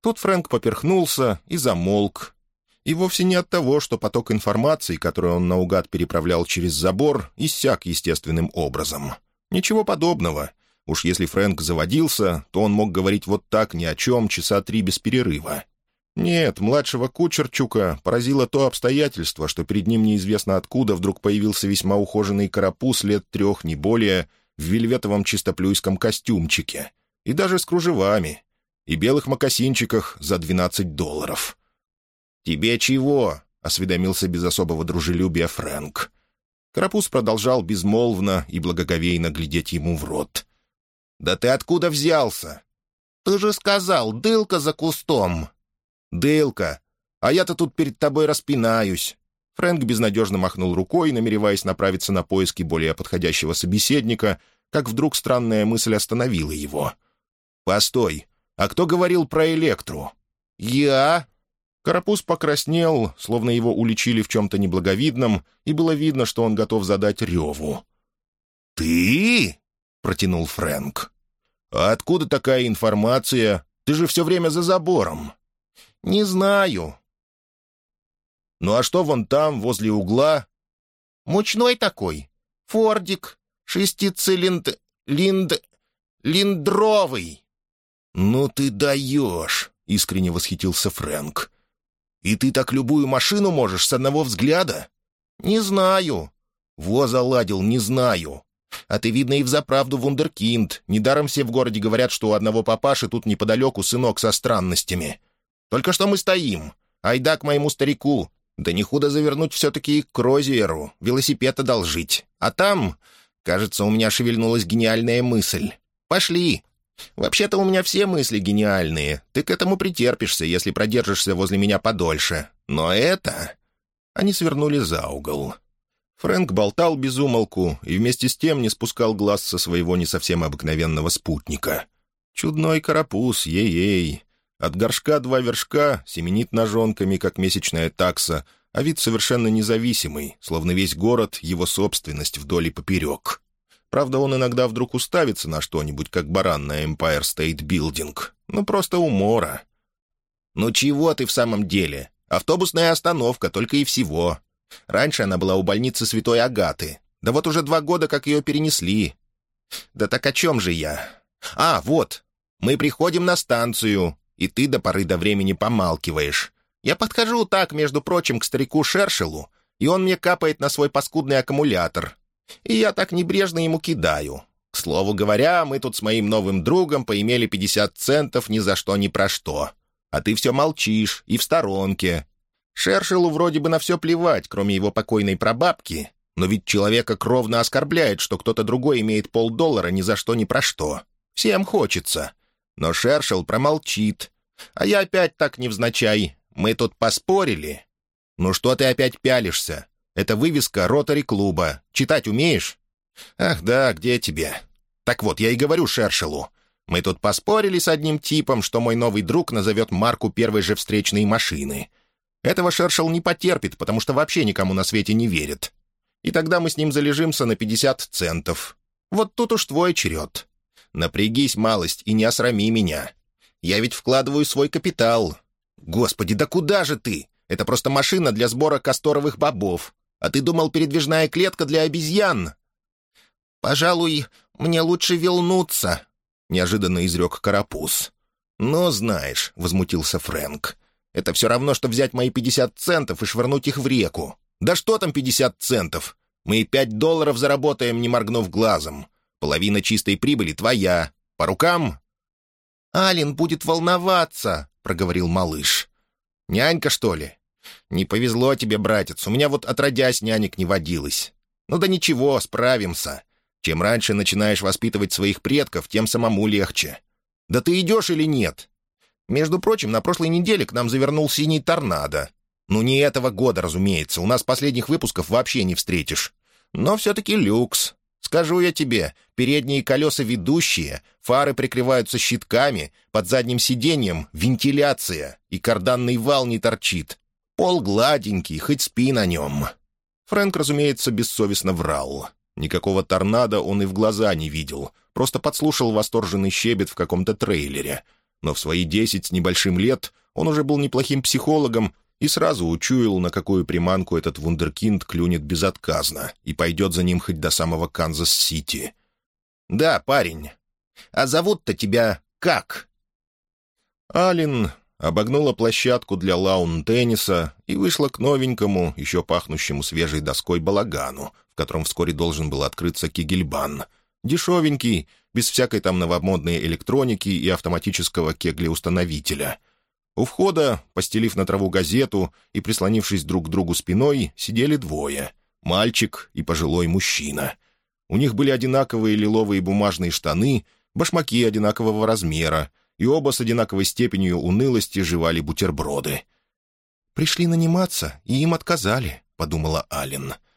Speaker 1: Тут Фрэнк поперхнулся и замолк. И вовсе не от того, что поток информации, который он наугад переправлял через забор, иссяк естественным образом. Ничего подобного. Уж если Фрэнк заводился, то он мог говорить вот так ни о чем часа три без перерыва. Нет, младшего Кучерчука поразило то обстоятельство, что перед ним неизвестно откуда вдруг появился весьма ухоженный карапуз лет трех, не более, в вельветовом чистоплюйском костюмчике. И даже с кружевами. И белых мокасинчиках за двенадцать долларов. «Тебе чего?» — осведомился без особого дружелюбия Фрэнк. Карапуз продолжал безмолвно и благоговейно глядеть ему в рот. «Да ты откуда взялся?» «Ты же сказал, дылка за кустом». «Дылка. А я-то тут перед тобой распинаюсь». Фрэнк безнадежно махнул рукой, намереваясь направиться на поиски более подходящего собеседника, как вдруг странная мысль остановила его. «Постой, а кто говорил про Электру?» «Я?» Карапуз покраснел, словно его уличили в чем-то неблаговидном, и было видно, что он готов задать реву. «Ты?» — протянул Фрэнк. «А откуда такая информация? Ты же все время за забором». «Не знаю». «Ну а что вон там, возле угла?» «Мучной такой. Фордик. Шестицилинд... Линд... Линдровый». «Ну ты даешь!» — искренне восхитился Фрэнк. «И ты так любую машину можешь с одного взгляда?» «Не знаю». «Во заладил, не знаю. А ты, видно, и взаправду вундеркинд. Недаром все в городе говорят, что у одного папаши тут неподалеку сынок со странностями. Только что мы стоим. Айда к моему старику. Да не худо завернуть все-таки к Розиеру, велосипед одолжить. А там,
Speaker 2: Кажется, у меня шевельнулась гениальная мысль. Пошли. Вообще-то у меня все мысли гениальные. Ты к этому претерпишься, если продержишься возле меня подольше. Но это...» Они свернули за угол. Фрэнк болтал без умолку и вместе с тем не спускал глаз со своего не совсем обыкновенного спутника. Чудной карапуз, ей-ей. От горшка два вершка, семенит ножонками, как месячная такса, а вид совершенно независимый, словно весь город — его собственность вдоль и поперек. Правда, он иногда вдруг уставится на что-нибудь, как баран на Empire State Building. Ну, просто умора. «Ну чего ты в самом деле? Автобусная остановка, только и всего. Раньше она была у больницы Святой Агаты. Да вот уже два года, как ее перенесли. Да так о чем же я? А, вот. Мы приходим на станцию, и ты до поры до времени помалкиваешь. Я подхожу так, между прочим, к старику Шершелу, и он мне капает на свой паскудный аккумулятор. И я так небрежно ему кидаю. К слову говоря, мы тут с моим новым другом поимели 50 центов ни за что ни про что. А ты все молчишь и в сторонке, Шершелу вроде бы на все плевать, кроме его покойной прабабки, но ведь человека кровно оскорбляет, что кто-то другой имеет полдоллара ни за что ни про что. Всем хочется. Но Шершел промолчит. А я опять так невзначай. Мы тут поспорили. Ну что ты опять пялишься? Это вывеска ротари-клуба. Читать умеешь? Ах да, где тебе? Так вот, я и говорю Шершелу. Мы тут поспорили с одним типом, что мой новый друг назовет марку первой же встречной машины. Этого Шершел не потерпит, потому что вообще никому на свете не верит. И тогда мы с ним залежимся на 50 центов. Вот тут уж твой черед. Напрягись, малость, и не осрами меня. Я ведь вкладываю свой капитал. Господи, да куда же ты? Это просто машина для сбора касторовых бобов. А ты думал, передвижная клетка для обезьян? Пожалуй, мне лучше велнуться, — неожиданно изрек Карапуз. «Ну, знаешь», — возмутился Фрэнк, это все равно, что взять мои 50 центов и швырнуть их в реку. Да что там 50 центов? Мы и 5 долларов заработаем, не моргнув глазом. Половина чистой прибыли твоя. По рукам?» «Алин будет волноваться», — проговорил малыш. «Нянька, что ли?» «Не повезло тебе, братец. У меня вот отродясь нянек не водилось. Ну да ничего, справимся. Чем раньше начинаешь воспитывать своих предков, тем самому легче. Да ты идешь или нет? Между прочим, на прошлой неделе к нам завернул синий торнадо. Ну, не этого года, разумеется, у нас последних выпусков вообще не встретишь. Но все-таки люкс. Скажу я тебе, передние колеса ведущие, фары прикрываются щитками, под задним сиденьем вентиляция, и карданный вал не торчит. Пол гладенький, хоть спи на нем. Фрэнк, разумеется, бессовестно врал. Никакого торнадо он и в глаза не видел, просто подслушал восторженный щебет в каком-то трейлере — но в свои десять с небольшим лет он уже был неплохим психологом и сразу учуял, на какую приманку этот вундеркинд клюнет безотказно и пойдет за ним хоть до самого Канзас-Сити. «Да, парень. А зовут-то тебя как?» Алин обогнула площадку для лаун-тенниса и вышла к новенькому, еще пахнущему свежей доской балагану, в котором вскоре должен был открыться кигельбан. Дешевенький, без всякой там новомодной электроники и автоматического кеглеустановителя. У входа, постелив на траву газету и прислонившись друг к другу спиной, сидели двое — мальчик и пожилой мужчина. У них были одинаковые лиловые бумажные штаны, башмаки одинакового размера, и оба с одинаковой степенью унылости жевали бутерброды. «Пришли наниматься, и им отказали», — подумала Аллен. —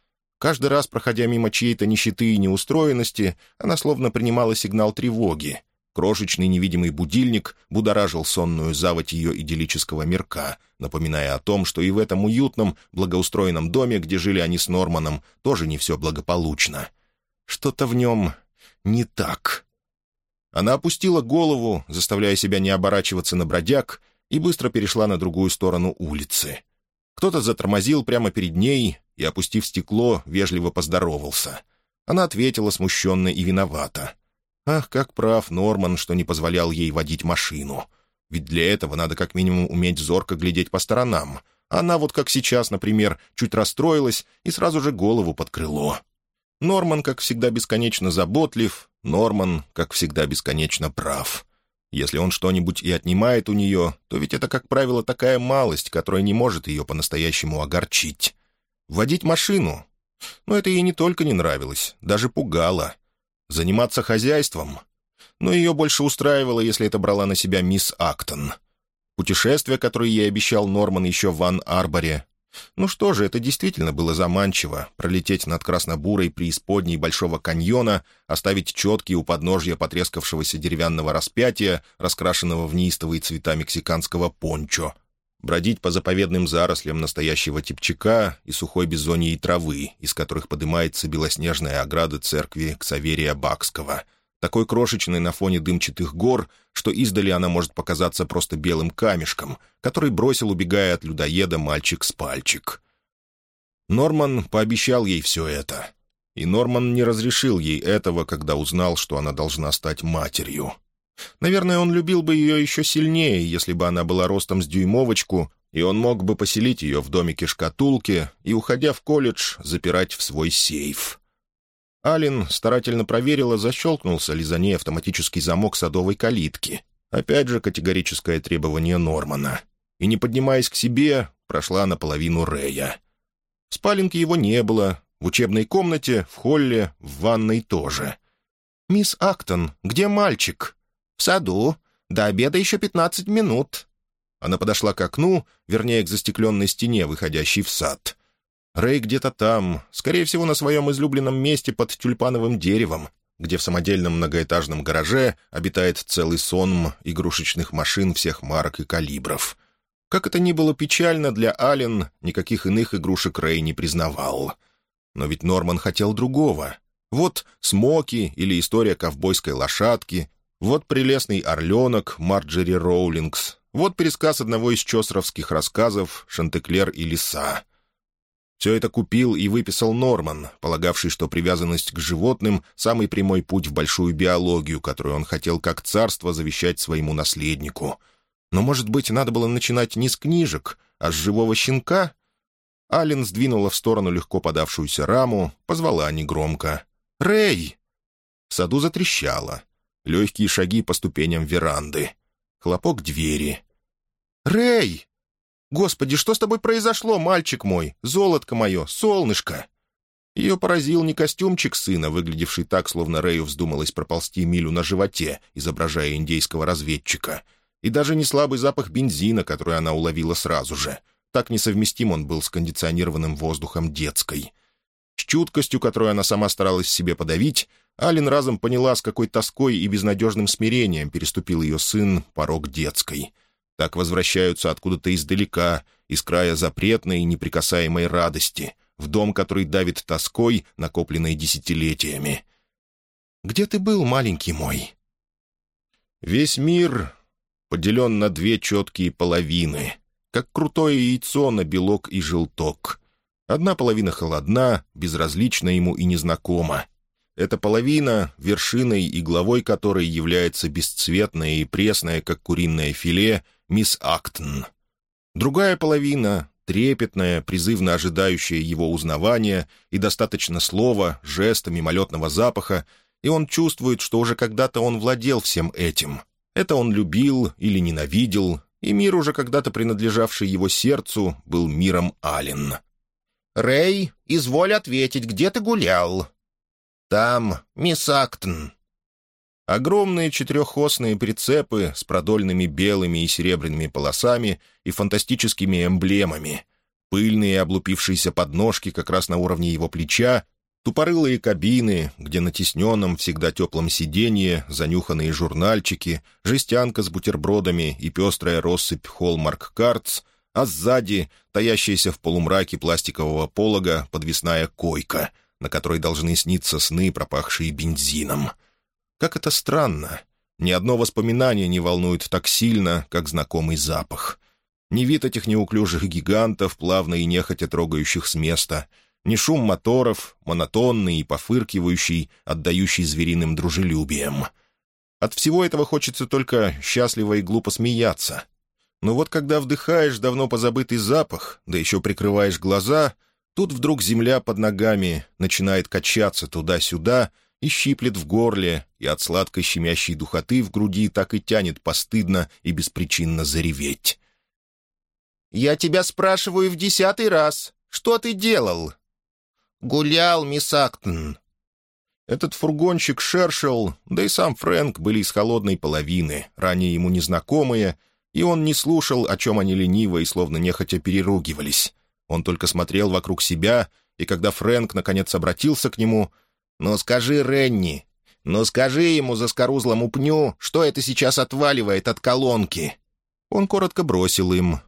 Speaker 2: Каждый раз, проходя мимо чьей-то нищеты и неустроенности, она словно принимала сигнал тревоги. Крошечный невидимый будильник будоражил сонную заводь ее идиллического мирка, напоминая о том, что и в этом уютном, благоустроенном доме, где жили они с Норманом, тоже не все благополучно. Что-то в нем не так. Она опустила голову, заставляя себя не оборачиваться на бродяг, и быстро перешла на другую сторону улицы. Кто-то затормозил прямо перед ней, и, опустив стекло, вежливо поздоровался. Она ответила смущенно и виновата. Ах, как прав Норман, что не позволял ей водить машину. Ведь для этого надо как минимум уметь зорко глядеть по сторонам. Она вот как сейчас, например, чуть расстроилась и сразу же голову под крыло. Норман, как всегда, бесконечно заботлив, Норман, как всегда, бесконечно прав. Если он что-нибудь и отнимает у нее, то ведь это, как правило, такая малость, которая не может ее по-настоящему огорчить. Водить машину?
Speaker 1: Но это ей не только не нравилось, даже пугало. Заниматься хозяйством? Но ее больше устраивало, если это брала на себя мисс Актон. Путешествие, которое ей обещал Норман еще в Ван-Арборе, ну что же, это действительно было заманчиво — пролететь над краснобурой преисподней Большого каньона, оставить четкие у подножья потрескавшегося деревянного распятия, раскрашенного в неистовые цвета мексиканского пончо, бродить по заповедным зарослям настоящего типчака и сухой бизоньей травы, из которых поднимается белоснежная ограда церкви Ксаверия Бакского — такой крошечной на фоне дымчатых гор, что издали она может показаться просто белым камешком, который бросил, убегая от людоеда, мальчик с пальчик. Норман пообещал ей все это. И Норман не разрешил ей этого, когда узнал, что она должна стать матерью. Наверное, он любил бы ее еще сильнее, если бы она была ростом с дюймовочку, и он мог бы поселить ее в домике-шкатулке и, уходя в колледж, запирать в свой сейф. Алин старательно проверила, защелкнулся ли за ней автоматический замок садовой калитки. Опять же категорическое требование Нормана. И, не поднимаясь к себе, прошла наполовину Рея. В его не было, в учебной комнате, в холле, в ванной тоже. «Мисс Актон, где мальчик?» «В саду. До обеда еще пятнадцать минут». Она подошла к окну, вернее, к застекленной стене, выходящей в сад. Рэй где-то там, скорее всего, на своем излюбленном месте под тюльпановым деревом, где в самодельном многоэтажном гараже обитает целый сонм игрушечных машин всех марок и калибров. Как это ни было печально для Аллен, никаких иных игрушек Рэй не признавал. Но ведь Норман хотел другого. Вот «Смоки» или «История ковбойской лошадки», вот прелестный орленок Марджери Роулингс, вот пересказ одного из чосровских рассказов «Шантеклер и лиса». Все это купил и выписал Норман, полагавший, что привязанность к животным — самый прямой путь в большую биологию, которую он хотел как царство завещать своему наследнику. Но, может быть, надо было начинать не с книжек, а с живого щенка? Аллен сдвинула в сторону легко подавшуюся раму, позвала негромко. «Рэй!» В саду затрещало. Легкие шаги по ступеням веранды. Хлопок двери. «Рэй!» «Господи, что с тобой произошло, мальчик мой? Золотко мое, солнышко!» Ее поразил не костюмчик сына, выглядевший так, словно Рэю вздумалось проползти милю на животе, изображая индейского разведчика, и даже не слабый запах бензина, который она уловила сразу же. Так несовместим он был с кондиционированным воздухом детской. С чуткостью, которую она сама старалась себе подавить, Алин разом поняла, с какой тоской и безнадежным смирением переступил ее сын порог детской — так возвращаются откуда-то издалека, из края запретной и неприкасаемой радости, в дом, который давит тоской, накопленной десятилетиями. «Где ты был, маленький мой?» Весь мир поделен на две четкие половины, как крутое яйцо на белок и желток. Одна половина холодна, безразлична ему и незнакома. Эта половина, вершиной и главой которой является бесцветное и пресное, как куриное филе, мисс Актон. Другая половина — трепетная, призывно ожидающая его узнавания и достаточно слова, жеста, мимолетного запаха, и он чувствует, что уже когда-то он владел всем этим. Это он любил или ненавидел, и мир, уже когда-то принадлежавший его сердцу, был миром Ален. «Рэй, изволь ответить, где ты гулял?» «Там, мисс Актон», Огромные четырехосные прицепы с продольными белыми и серебряными полосами и фантастическими эмблемами, пыльные облупившиеся подножки как раз на уровне его плеча, тупорылые кабины, где на тесненном, всегда теплом сиденье занюханные журнальчики, жестянка с бутербродами и пестрая россыпь Cards, а сзади таящаяся в полумраке пластикового полога подвесная койка, на которой должны сниться сны, пропахшие бензином — как это странно. Ни одно воспоминание не волнует так сильно, как знакомый запах. Ни вид этих неуклюжих гигантов, плавно и нехотя трогающих с места, ни шум моторов, монотонный и пофыркивающий, отдающий звериным дружелюбием. От всего этого хочется только счастливо и глупо смеяться. Но вот когда вдыхаешь давно позабытый запах, да еще прикрываешь глаза, тут вдруг земля под ногами начинает качаться туда-сюда, и щиплет в горле, и от сладкой щемящей духоты в груди так и тянет постыдно и беспричинно зареветь. «Я тебя спрашиваю в десятый раз, что ты делал?»
Speaker 2: «Гулял, мисс Актон».
Speaker 1: Этот фургонщик Шершел, да и сам Фрэнк были из холодной половины, ранее ему незнакомые, и он не слушал, о чем они лениво и словно нехотя переругивались. Он только смотрел вокруг себя, и когда Фрэнк наконец обратился к нему, «Ну скажи, Ренни, ну скажи ему за скорузлому пню, что это сейчас отваливает от колонки». Он коротко бросил им.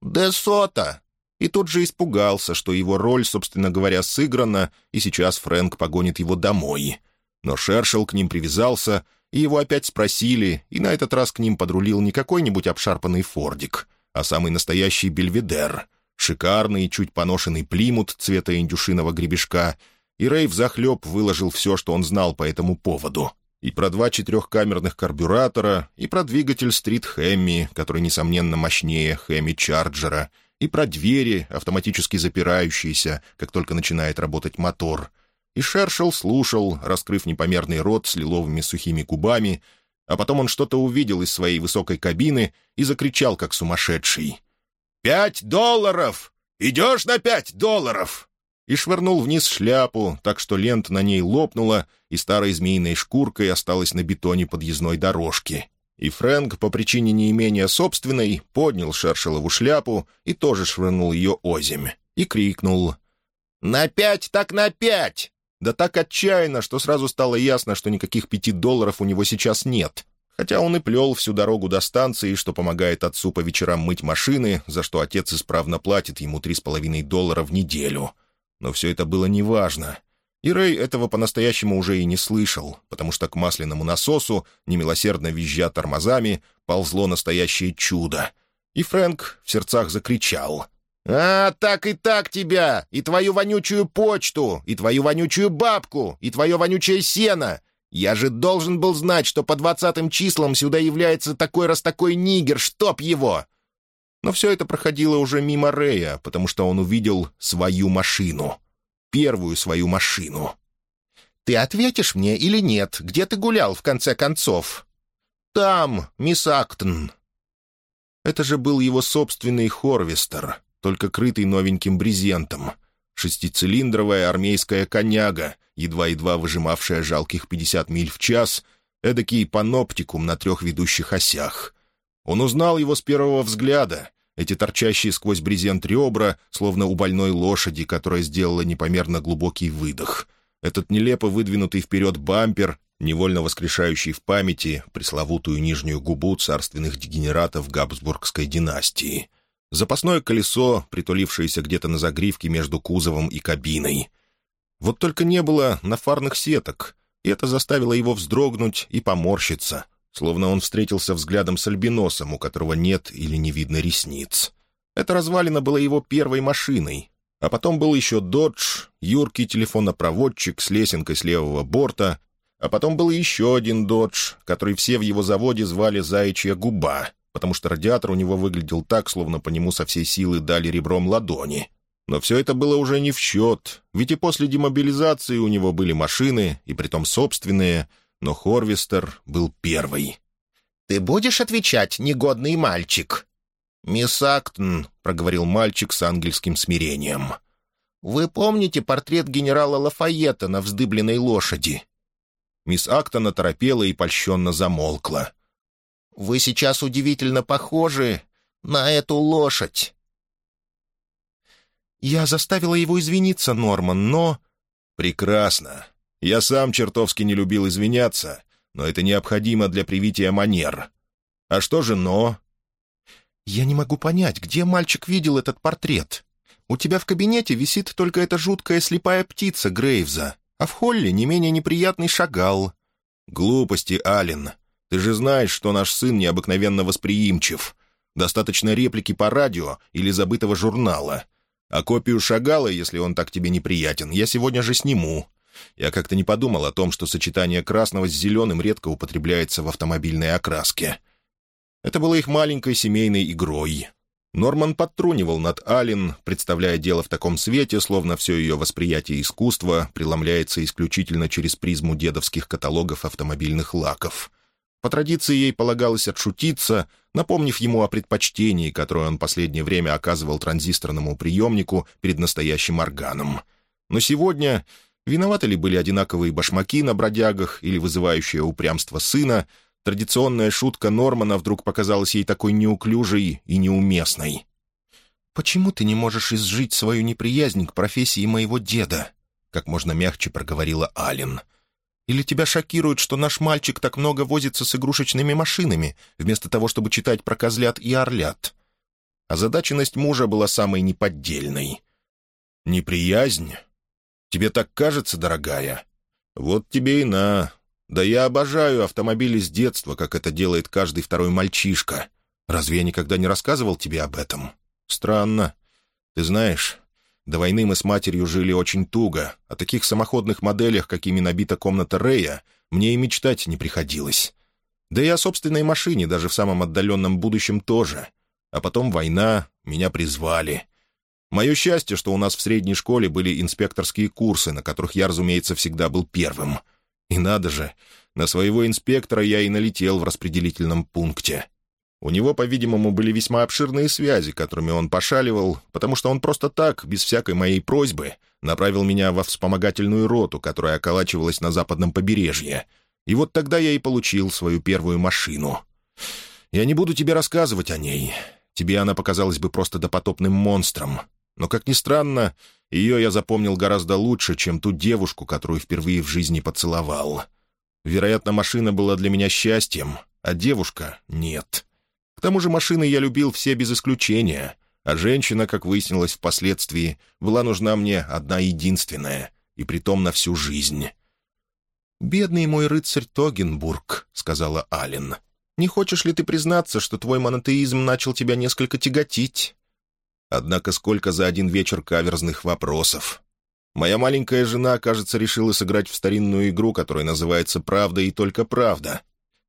Speaker 1: «Де сота!» И тут же испугался, что его роль, собственно говоря, сыграна, и сейчас Фрэнк погонит его домой. Но Шершел к ним привязался, и его опять спросили, и на этот раз к ним подрулил не какой-нибудь обшарпанный фордик, а самый настоящий бельведер, шикарный, чуть поношенный плимут цвета индюшиного гребешка — и Рэй взахлеб выложил все, что он знал по этому поводу. И про два четырехкамерных карбюратора, и про двигатель Стрит Хэмми, который, несомненно, мощнее Хэмми Чарджера, и про двери, автоматически запирающиеся, как только начинает работать мотор. И Шершел слушал, раскрыв непомерный рот с лиловыми сухими губами, а потом он что-то увидел из своей высокой кабины и закричал, как сумасшедший. «Пять долларов! Идешь на пять долларов!» и швырнул вниз шляпу, так что лента на ней лопнула, и старой змеиной шкуркой осталась на бетоне подъездной дорожки. И Фрэнк, по причине неимения собственной, поднял Шершелову шляпу и тоже швырнул ее озимь. И крикнул «На пять так на пять!» Да так отчаянно, что сразу стало ясно, что никаких пяти долларов у него сейчас нет. Хотя он и плел всю дорогу до станции, что помогает отцу по вечерам мыть машины, за что отец исправно платит ему три с половиной доллара в неделю — но все это было неважно. И Рэй этого по-настоящему уже и не слышал, потому что к масляному насосу, немилосердно визжа тормозами, ползло настоящее чудо. И Фрэнк в сердцах закричал. «А, так и так тебя! И твою вонючую почту! И твою вонючую бабку! И твое вонючее сено! Я же должен был знать, что по двадцатым числам сюда является такой раз такой нигер, чтоб его!» Но все это проходило уже мимо Рэя, потому что он увидел свою машину. Первую свою машину. «Ты ответишь мне или нет? Где ты гулял, в конце концов?» «Там, мисс Актон». Это же был его собственный Хорвестер, только крытый новеньким брезентом. Шестицилиндровая армейская коняга, едва-едва выжимавшая жалких 50 миль в час, эдакий паноптикум на трех ведущих осях — он узнал его с первого взгляда. Эти торчащие сквозь брезент ребра, словно у больной лошади, которая сделала непомерно глубокий выдох. Этот нелепо выдвинутый вперед бампер, невольно воскрешающий в памяти пресловутую нижнюю губу царственных дегенератов Габсбургской династии. Запасное колесо, притулившееся где-то на загривке между кузовом и кабиной. Вот только не было нафарных сеток, и это заставило его вздрогнуть и поморщиться — словно он встретился взглядом с альбиносом, у которого нет или не видно ресниц. Эта развалина была его первой машиной, а потом был еще «Додж», юркий телефонопроводчик с лесенкой с левого борта, а потом был еще один «Додж», который все в его заводе звали «Заячья губа», потому что радиатор у него выглядел так, словно по нему со всей силы дали ребром ладони. Но все это было уже не в счет, ведь и после демобилизации у него были машины, и притом собственные — но Хорвестер был первый. «Ты будешь отвечать, негодный мальчик?» «Мисс Актон», — проговорил мальчик с ангельским смирением. «Вы помните портрет генерала Лафайета на вздыбленной лошади?» Мисс Актон оторопела и польщенно замолкла. «Вы сейчас удивительно похожи на эту лошадь». «Я заставила его извиниться, Норман, но...» «Прекрасно. Я сам чертовски не любил извиняться, но это необходимо для привития манер. А что же «но»?» «Я не могу понять, где мальчик видел этот портрет? У тебя в кабинете висит только эта жуткая слепая птица Грейвза, а в холле не менее неприятный шагал». «Глупости, Аллен. Ты же знаешь, что наш сын необыкновенно восприимчив. Достаточно реплики по радио или забытого журнала. А копию шагала, если он так тебе неприятен, я сегодня же сниму. Я как-то не подумал о том, что сочетание красного с зеленым редко употребляется в автомобильной окраске. Это было их маленькой семейной игрой. Норман подтрунивал над Аллен, представляя дело в таком свете, словно все ее восприятие искусства преломляется исключительно через призму дедовских каталогов автомобильных лаков. По традиции ей полагалось отшутиться, напомнив ему о предпочтении, которое он последнее время оказывал транзисторному приемнику перед настоящим органом — Но сегодня виноваты ли были одинаковые башмаки на бродягах или вызывающее упрямство сына, традиционная шутка Нормана вдруг показалась ей такой неуклюжей и неуместной. «Почему ты не можешь изжить свою неприязнь к профессии моего деда?» — как можно мягче проговорила Ален. «Или тебя шокирует, что наш мальчик так много возится с игрушечными машинами, вместо того, чтобы читать про козлят и орлят?» Озадаченность мужа была самой неподдельной. «Неприязнь? Тебе так кажется, дорогая? Вот тебе и на. Да я обожаю автомобили с детства, как это делает каждый второй мальчишка. Разве я никогда не рассказывал тебе об этом?» «Странно. Ты знаешь, до войны мы с матерью жили очень туго. О таких самоходных моделях, какими набита комната Рэя, мне и мечтать не приходилось. Да и о собственной машине даже в самом отдаленном будущем тоже. А потом война, меня призвали. Мое счастье, что у нас в средней школе были инспекторские курсы, на которых я, разумеется, всегда был первым. И надо же, на своего инспектора я и налетел в распределительном пункте. У него, по-видимому, были весьма обширные связи, которыми он пошаливал, потому что он просто так, без всякой моей просьбы, направил меня во вспомогательную роту, которая околачивалась на западном побережье. И вот тогда я и получил свою первую машину. Я не буду тебе рассказывать о ней. Тебе она показалась бы просто допотопным монстром. Но, как ни странно, ее я запомнил гораздо лучше, чем ту девушку, которую впервые в жизни поцеловал. Вероятно, машина была для меня счастьем, а девушка — нет. К тому же машины я любил все без исключения, а женщина, как выяснилось впоследствии, была нужна мне одна единственная, и притом на всю жизнь. «Бедный мой рыцарь Тогенбург», — сказала Ален. «Не хочешь ли ты признаться, что твой монотеизм начал тебя несколько тяготить?» Однако сколько за один вечер каверзных вопросов. Моя маленькая жена, кажется, решила сыграть в старинную игру, которая называется «Правда и только правда»,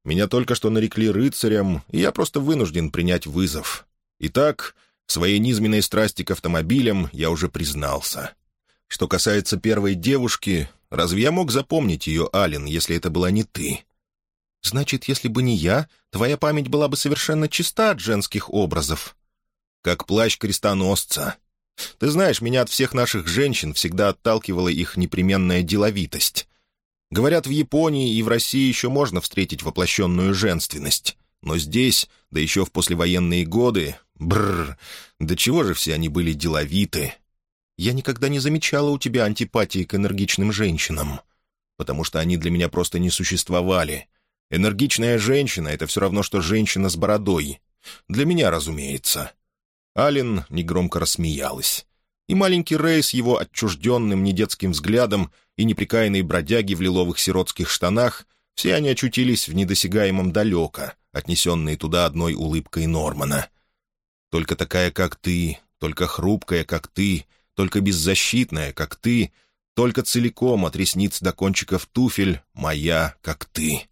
Speaker 1: меня только что нарекли рыцарем, и я просто вынужден принять вызов. Итак, в своей низменной страсти к автомобилям я уже признался. Что касается первой девушки, разве я мог запомнить ее, Ален, если это была не ты? Значит, если бы не я, твоя память была бы совершенно чиста от женских образов. Как плащ крестоносца. Ты знаешь, меня от всех наших женщин всегда отталкивала их непременная деловитость. Говорят, в Японии и в России еще можно встретить воплощенную женственность. Но здесь, да еще в послевоенные годы, бррр, до чего же все они были деловиты. Я никогда не замечала у тебя антипатии к энергичным женщинам, потому что они для меня просто не существовали. Энергичная женщина — это все равно, что женщина с бородой. Для меня, разумеется. Ален негромко рассмеялась. И маленький Рэй с его отчужденным недетским взглядом и неприкаянные бродяги в лиловых сиротских штанах, все они очутились в недосягаемом далеко, отнесенные туда одной улыбкой Нормана. «Только такая, как ты, только хрупкая, как ты, только беззащитная, как ты, только целиком от ресниц до кончиков туфель, моя, как ты».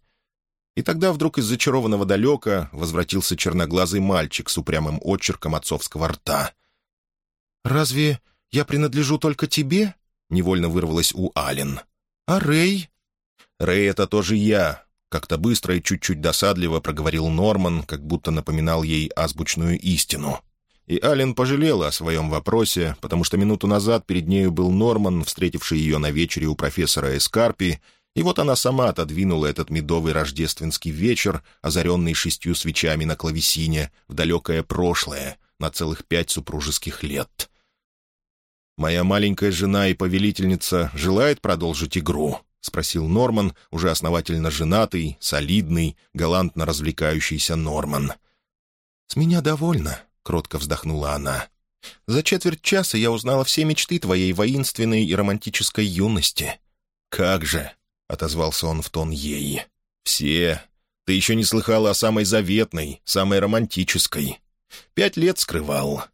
Speaker 1: И тогда вдруг из зачарованного далека возвратился черноглазый мальчик с упрямым отчерком отцовского рта. «Разве я принадлежу только тебе?» — невольно вырвалось у Ален. «А Рэй?» «Рэй — это тоже я», — как-то быстро и чуть-чуть досадливо проговорил Норман, как будто напоминал ей азбучную истину. И Ален пожалела о своем вопросе, потому что минуту назад перед нею был Норман, встретивший ее на вечере у профессора Эскарпи, и вот она сама отодвинула этот медовый рождественский вечер, озаренный шестью свечами на клавесине, в далекое прошлое, на целых пять супружеских лет. «Моя маленькая жена и повелительница желает продолжить игру?» — спросил Норман, уже основательно женатый, солидный, галантно развлекающийся Норман. «С меня довольно», — кротко вздохнула она. «За четверть часа я узнала все мечты твоей воинственной и романтической юности». «Как же!» — отозвался он в тон ей. «Все. Ты еще не слыхала о самой заветной, самой романтической. Пять лет скрывал».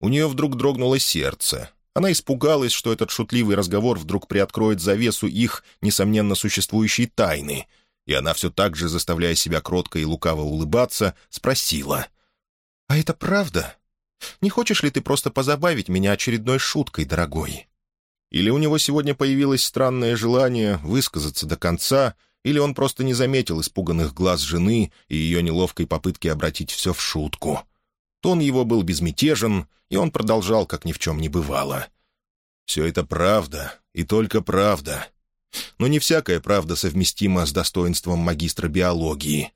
Speaker 1: У нее вдруг дрогнуло сердце, она испугалась, что этот шутливый разговор вдруг приоткроет завесу их, несомненно, существующей тайны, и она все так же, заставляя себя кротко и лукаво улыбаться, спросила. «А это правда? Не хочешь ли ты просто позабавить меня очередной шуткой, дорогой?» Или у него сегодня появилось странное желание высказаться до конца, или он просто не заметил испуганных глаз жены и ее неловкой попытки обратить все в шутку. Тон его был безмятежен, и он продолжал, как ни в чем не бывало. Все это правда, и только правда. Но не всякая правда совместима с достоинством магистра биологии.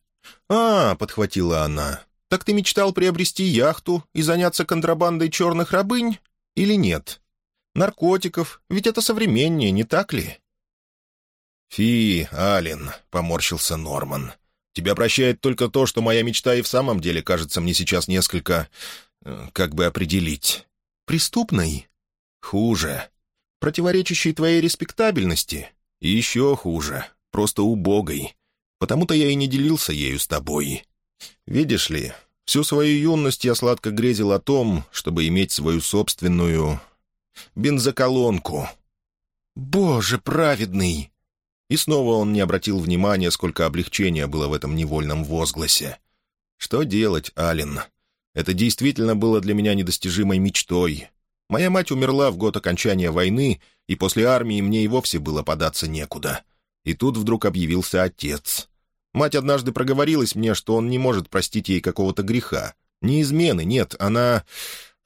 Speaker 1: «А, — подхватила она, — так ты мечтал приобрести яхту и заняться контрабандой черных рабынь? Или нет? Наркотиков, ведь это современнее, не так ли?» «Фи, Ален», — поморщился Норман, — «тебя прощает только то, что моя мечта и в самом деле кажется мне сейчас несколько... Э, как бы определить... преступной? Хуже. Противоречащей твоей респектабельности? И еще хуже. Просто убогой. Потому-то я и не делился ею с тобой. Видишь ли, всю свою юность я сладко грезил о том, чтобы иметь свою собственную... бензоколонку. Боже праведный! И снова он не обратил внимания, сколько облегчения было в этом невольном возгласе. «Что делать, Ален? Это действительно было для меня недостижимой мечтой. Моя мать умерла в год окончания войны, и после армии мне и вовсе было податься некуда. И тут вдруг объявился отец. Мать однажды проговорилась мне, что он не может простить ей какого-то греха. Не измены, нет, она...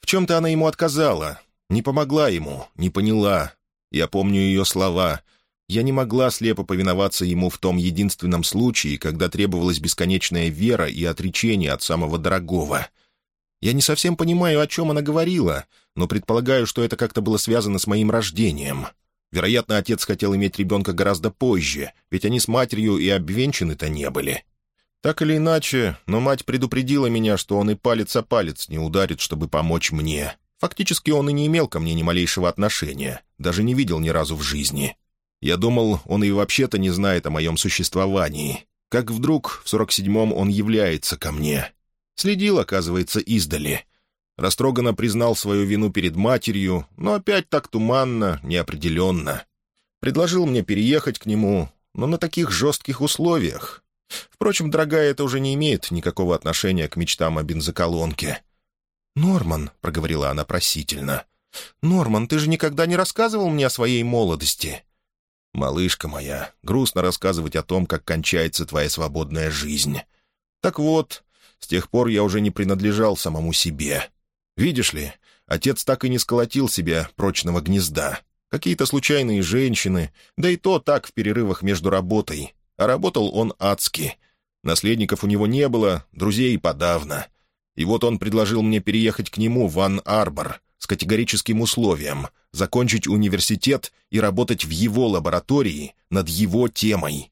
Speaker 1: В чем-то она ему отказала. Не помогла ему, не поняла. Я помню ее слова. Я не могла слепо повиноваться ему в том единственном случае, когда требовалась бесконечная вера и отречение от самого дорогого. Я не совсем понимаю, о чем она говорила, но предполагаю, что это как-то было связано с моим рождением. Вероятно, отец хотел иметь ребенка гораздо позже, ведь они с матерью и обвенчаны-то не были. Так или иначе, но мать предупредила меня, что он и палец о палец не ударит, чтобы помочь мне. Фактически он и не имел ко мне ни малейшего отношения, даже не видел ни разу в жизни. Я думал, он и вообще-то не знает о моем существовании. Как вдруг в 47-м он является ко мне. Следил, оказывается, издали. Растроганно признал свою вину перед матерью, но опять так туманно, неопределенно. Предложил мне переехать к нему, но на таких жестких условиях. Впрочем, дорогая, это уже не имеет никакого отношения к мечтам о бензоколонке. «Норман», — проговорила она просительно, — «Норман, ты же никогда не рассказывал мне о своей молодости?» «Малышка моя, грустно рассказывать о том, как кончается твоя свободная жизнь. Так вот, с тех пор я уже не принадлежал самому себе. Видишь ли, отец так и не сколотил себе прочного гнезда. Какие-то случайные женщины, да и то так в перерывах между работой. А работал он адски. Наследников у него не было, друзей подавно. И вот он предложил мне переехать к нему в Ан-Арбор с категорическим условием — закончить университет и работать в его лаборатории над его темой.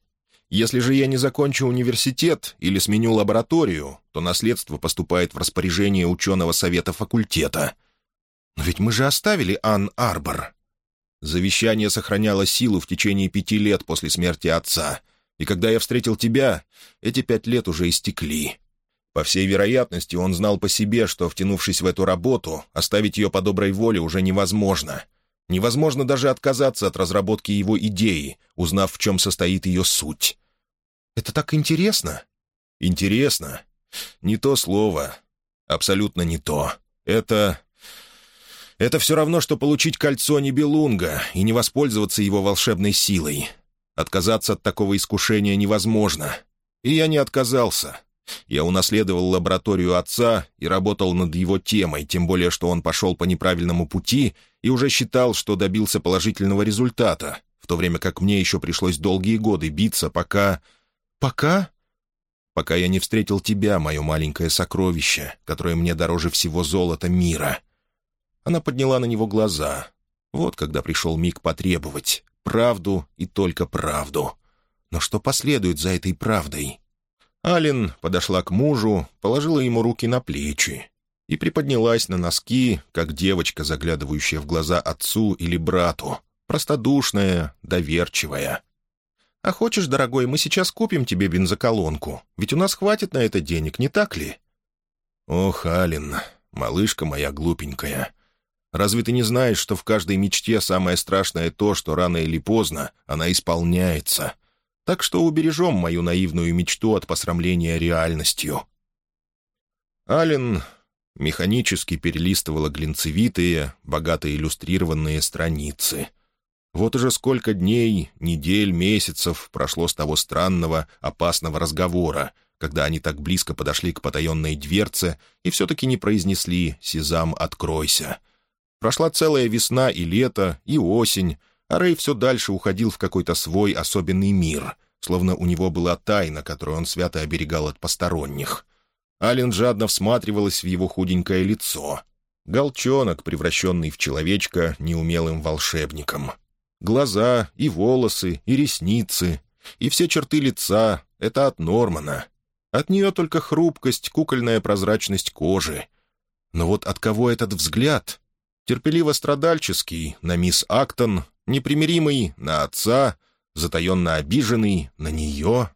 Speaker 1: Если же я не закончу университет или сменю лабораторию, то наследство поступает в распоряжение ученого совета факультета. Но ведь мы же оставили Ан-Арбор. Завещание сохраняло силу в течение пяти лет после смерти отца, и когда я встретил тебя, эти пять лет уже истекли. По всей вероятности, он знал по себе, что, втянувшись в эту работу, оставить ее по доброй воле уже невозможно. Невозможно даже отказаться от разработки его идеи, узнав, в чем состоит ее суть. «Это так интересно!» «Интересно? Не то слово. Абсолютно не то. Это... Это все равно, что получить кольцо Нибелунга и не воспользоваться его волшебной силой. Отказаться от такого искушения невозможно. И я не отказался. Я унаследовал лабораторию отца и работал над его темой, тем более, что он пошел по неправильному пути и уже считал, что добился положительного результата, в то время как мне еще пришлось долгие годы биться, пока... Пока? Пока я не встретил тебя, мое маленькое сокровище, которое мне дороже всего золота мира. Она подняла на него глаза. Вот когда пришел миг потребовать. Правду и только правду. Но что последует за этой правдой? Ален подошла к мужу, положила ему руки на плечи и приподнялась на носки, как девочка, заглядывающая в глаза отцу или брату, простодушная, доверчивая. «А хочешь, дорогой, мы сейчас купим тебе бензоколонку, ведь у нас хватит на это денег, не так ли?» «Ох, Ален, малышка моя глупенькая, разве ты не знаешь, что в каждой мечте самое страшное то, что рано или поздно она исполняется?» Так что убережем мою наивную мечту от посрамления реальностью. Ален механически перелистывала глинцевитые, богато иллюстрированные страницы. Вот уже сколько дней, недель, месяцев прошло с того странного, опасного разговора, когда они так близко подошли к потаенной дверце и все-таки не произнесли «Сезам, откройся». Прошла целая весна и лето, и осень, а Рэй все дальше уходил в какой-то свой особенный мир, словно у него была тайна, которую он свято оберегал от посторонних. Ален жадно всматривалась в его худенькое лицо. Голчонок, превращенный в человечка неумелым волшебником. Глаза и волосы, и ресницы, и все черты лица — это от Нормана. От нее только хрупкость, кукольная прозрачность кожи. Но вот от кого этот взгляд? Терпеливо-страдальческий на мисс Актон, непримиримый на отца, затаенно обиженный на нее.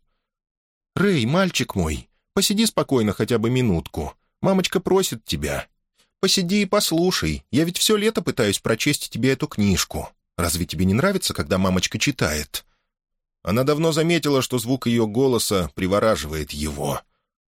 Speaker 1: «Рэй, мальчик мой, посиди спокойно хотя бы минутку. Мамочка просит тебя. Посиди и послушай. Я ведь все лето пытаюсь прочесть тебе эту книжку. Разве тебе не нравится, когда мамочка читает?» Она давно заметила, что звук ее голоса привораживает его.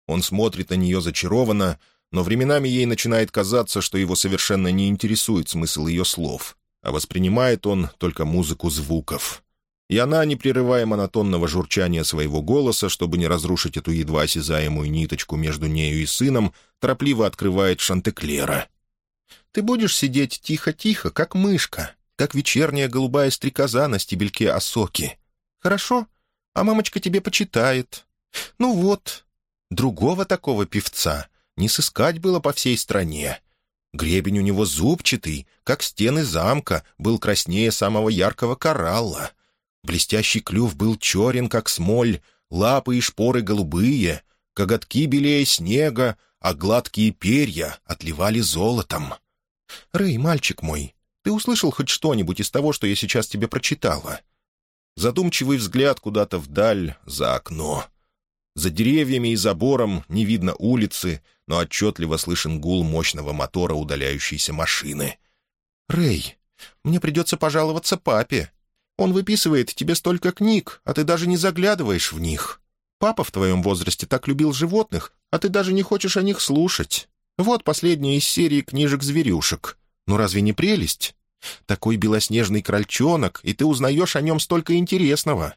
Speaker 1: Он смотрит на нее зачарованно, но временами ей начинает казаться, что его совершенно не интересует смысл ее слов, а воспринимает он только музыку звуков. И она, не прерывая монотонного журчания своего голоса, чтобы не разрушить эту едва осязаемую ниточку между нею и сыном, торопливо открывает Шантеклера. «Ты будешь сидеть тихо-тихо, как мышка, как вечерняя голубая стрекоза на стебельке осоки. Хорошо? А мамочка тебе почитает. Ну вот, другого такого певца не сыскать было по всей стране. Гребень у него зубчатый, как стены замка, был краснее самого яркого коралла. Блестящий клюв был черен, как смоль, лапы и шпоры голубые, коготки белее снега, а гладкие перья отливали золотом. «Рэй, мальчик мой, ты услышал хоть что-нибудь из того, что я сейчас тебе прочитала?» Задумчивый взгляд куда-то вдаль, за окно. За деревьями и забором не видно улицы, но отчетливо слышен гул мощного мотора удаляющейся машины. «Рэй, мне придется пожаловаться папе. Он выписывает тебе столько книг, а ты даже не заглядываешь в них. Папа в твоем возрасте так любил животных, а ты даже не хочешь о них слушать. Вот последняя из серии книжек-зверюшек. Ну разве не прелесть? Такой белоснежный крольчонок, и ты узнаешь о нем столько интересного.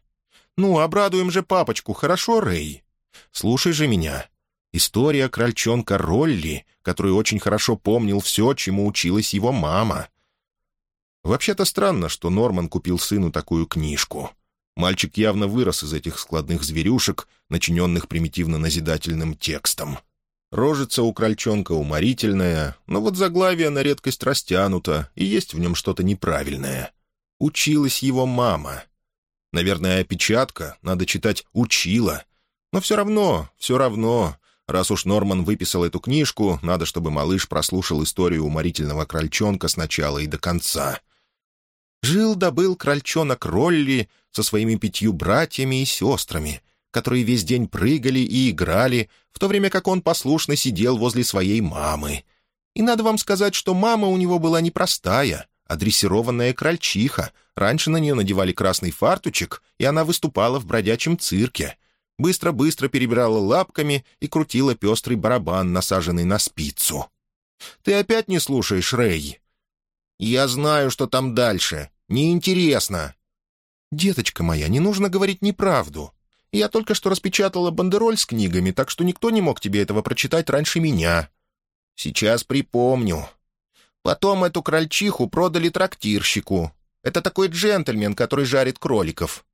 Speaker 1: Ну, обрадуем же папочку, хорошо, Рэй? Слушай же меня. История крольчонка Ролли, который очень хорошо помнил все, чему училась его мама. Вообще-то странно, что Норман купил сыну такую книжку. Мальчик явно вырос из этих складных зверюшек, начиненных примитивно-назидательным текстом. Рожица у крольчонка уморительная, но вот заглавие на редкость растянуто, и есть в нем что-то неправильное. Училась его мама. Наверное, опечатка, надо читать «учила». Но все равно, все равно, раз уж Норман выписал эту книжку, надо, чтобы малыш прослушал историю уморительного крольчонка с начала и до конца. Жил-добыл крольчонок Ролли со своими пятью братьями и сестрами — которые весь день прыгали и играли, в то время как он послушно сидел возле своей мамы. И надо вам сказать, что мама у него была непростая, а дрессированная крольчиха. Раньше на нее надевали красный фартучек, и она выступала в бродячем цирке. Быстро-быстро перебирала лапками и крутила пестрый барабан, насаженный на спицу. «Ты опять не слушаешь, Рэй?» «Я знаю, что там дальше. Неинтересно». «Деточка моя, не нужно говорить неправду. Я только что распечатала бандероль с книгами, так что никто не мог тебе этого прочитать раньше меня. Сейчас припомню. Потом эту крольчиху продали трактирщику. Это такой джентльмен, который жарит кроликов.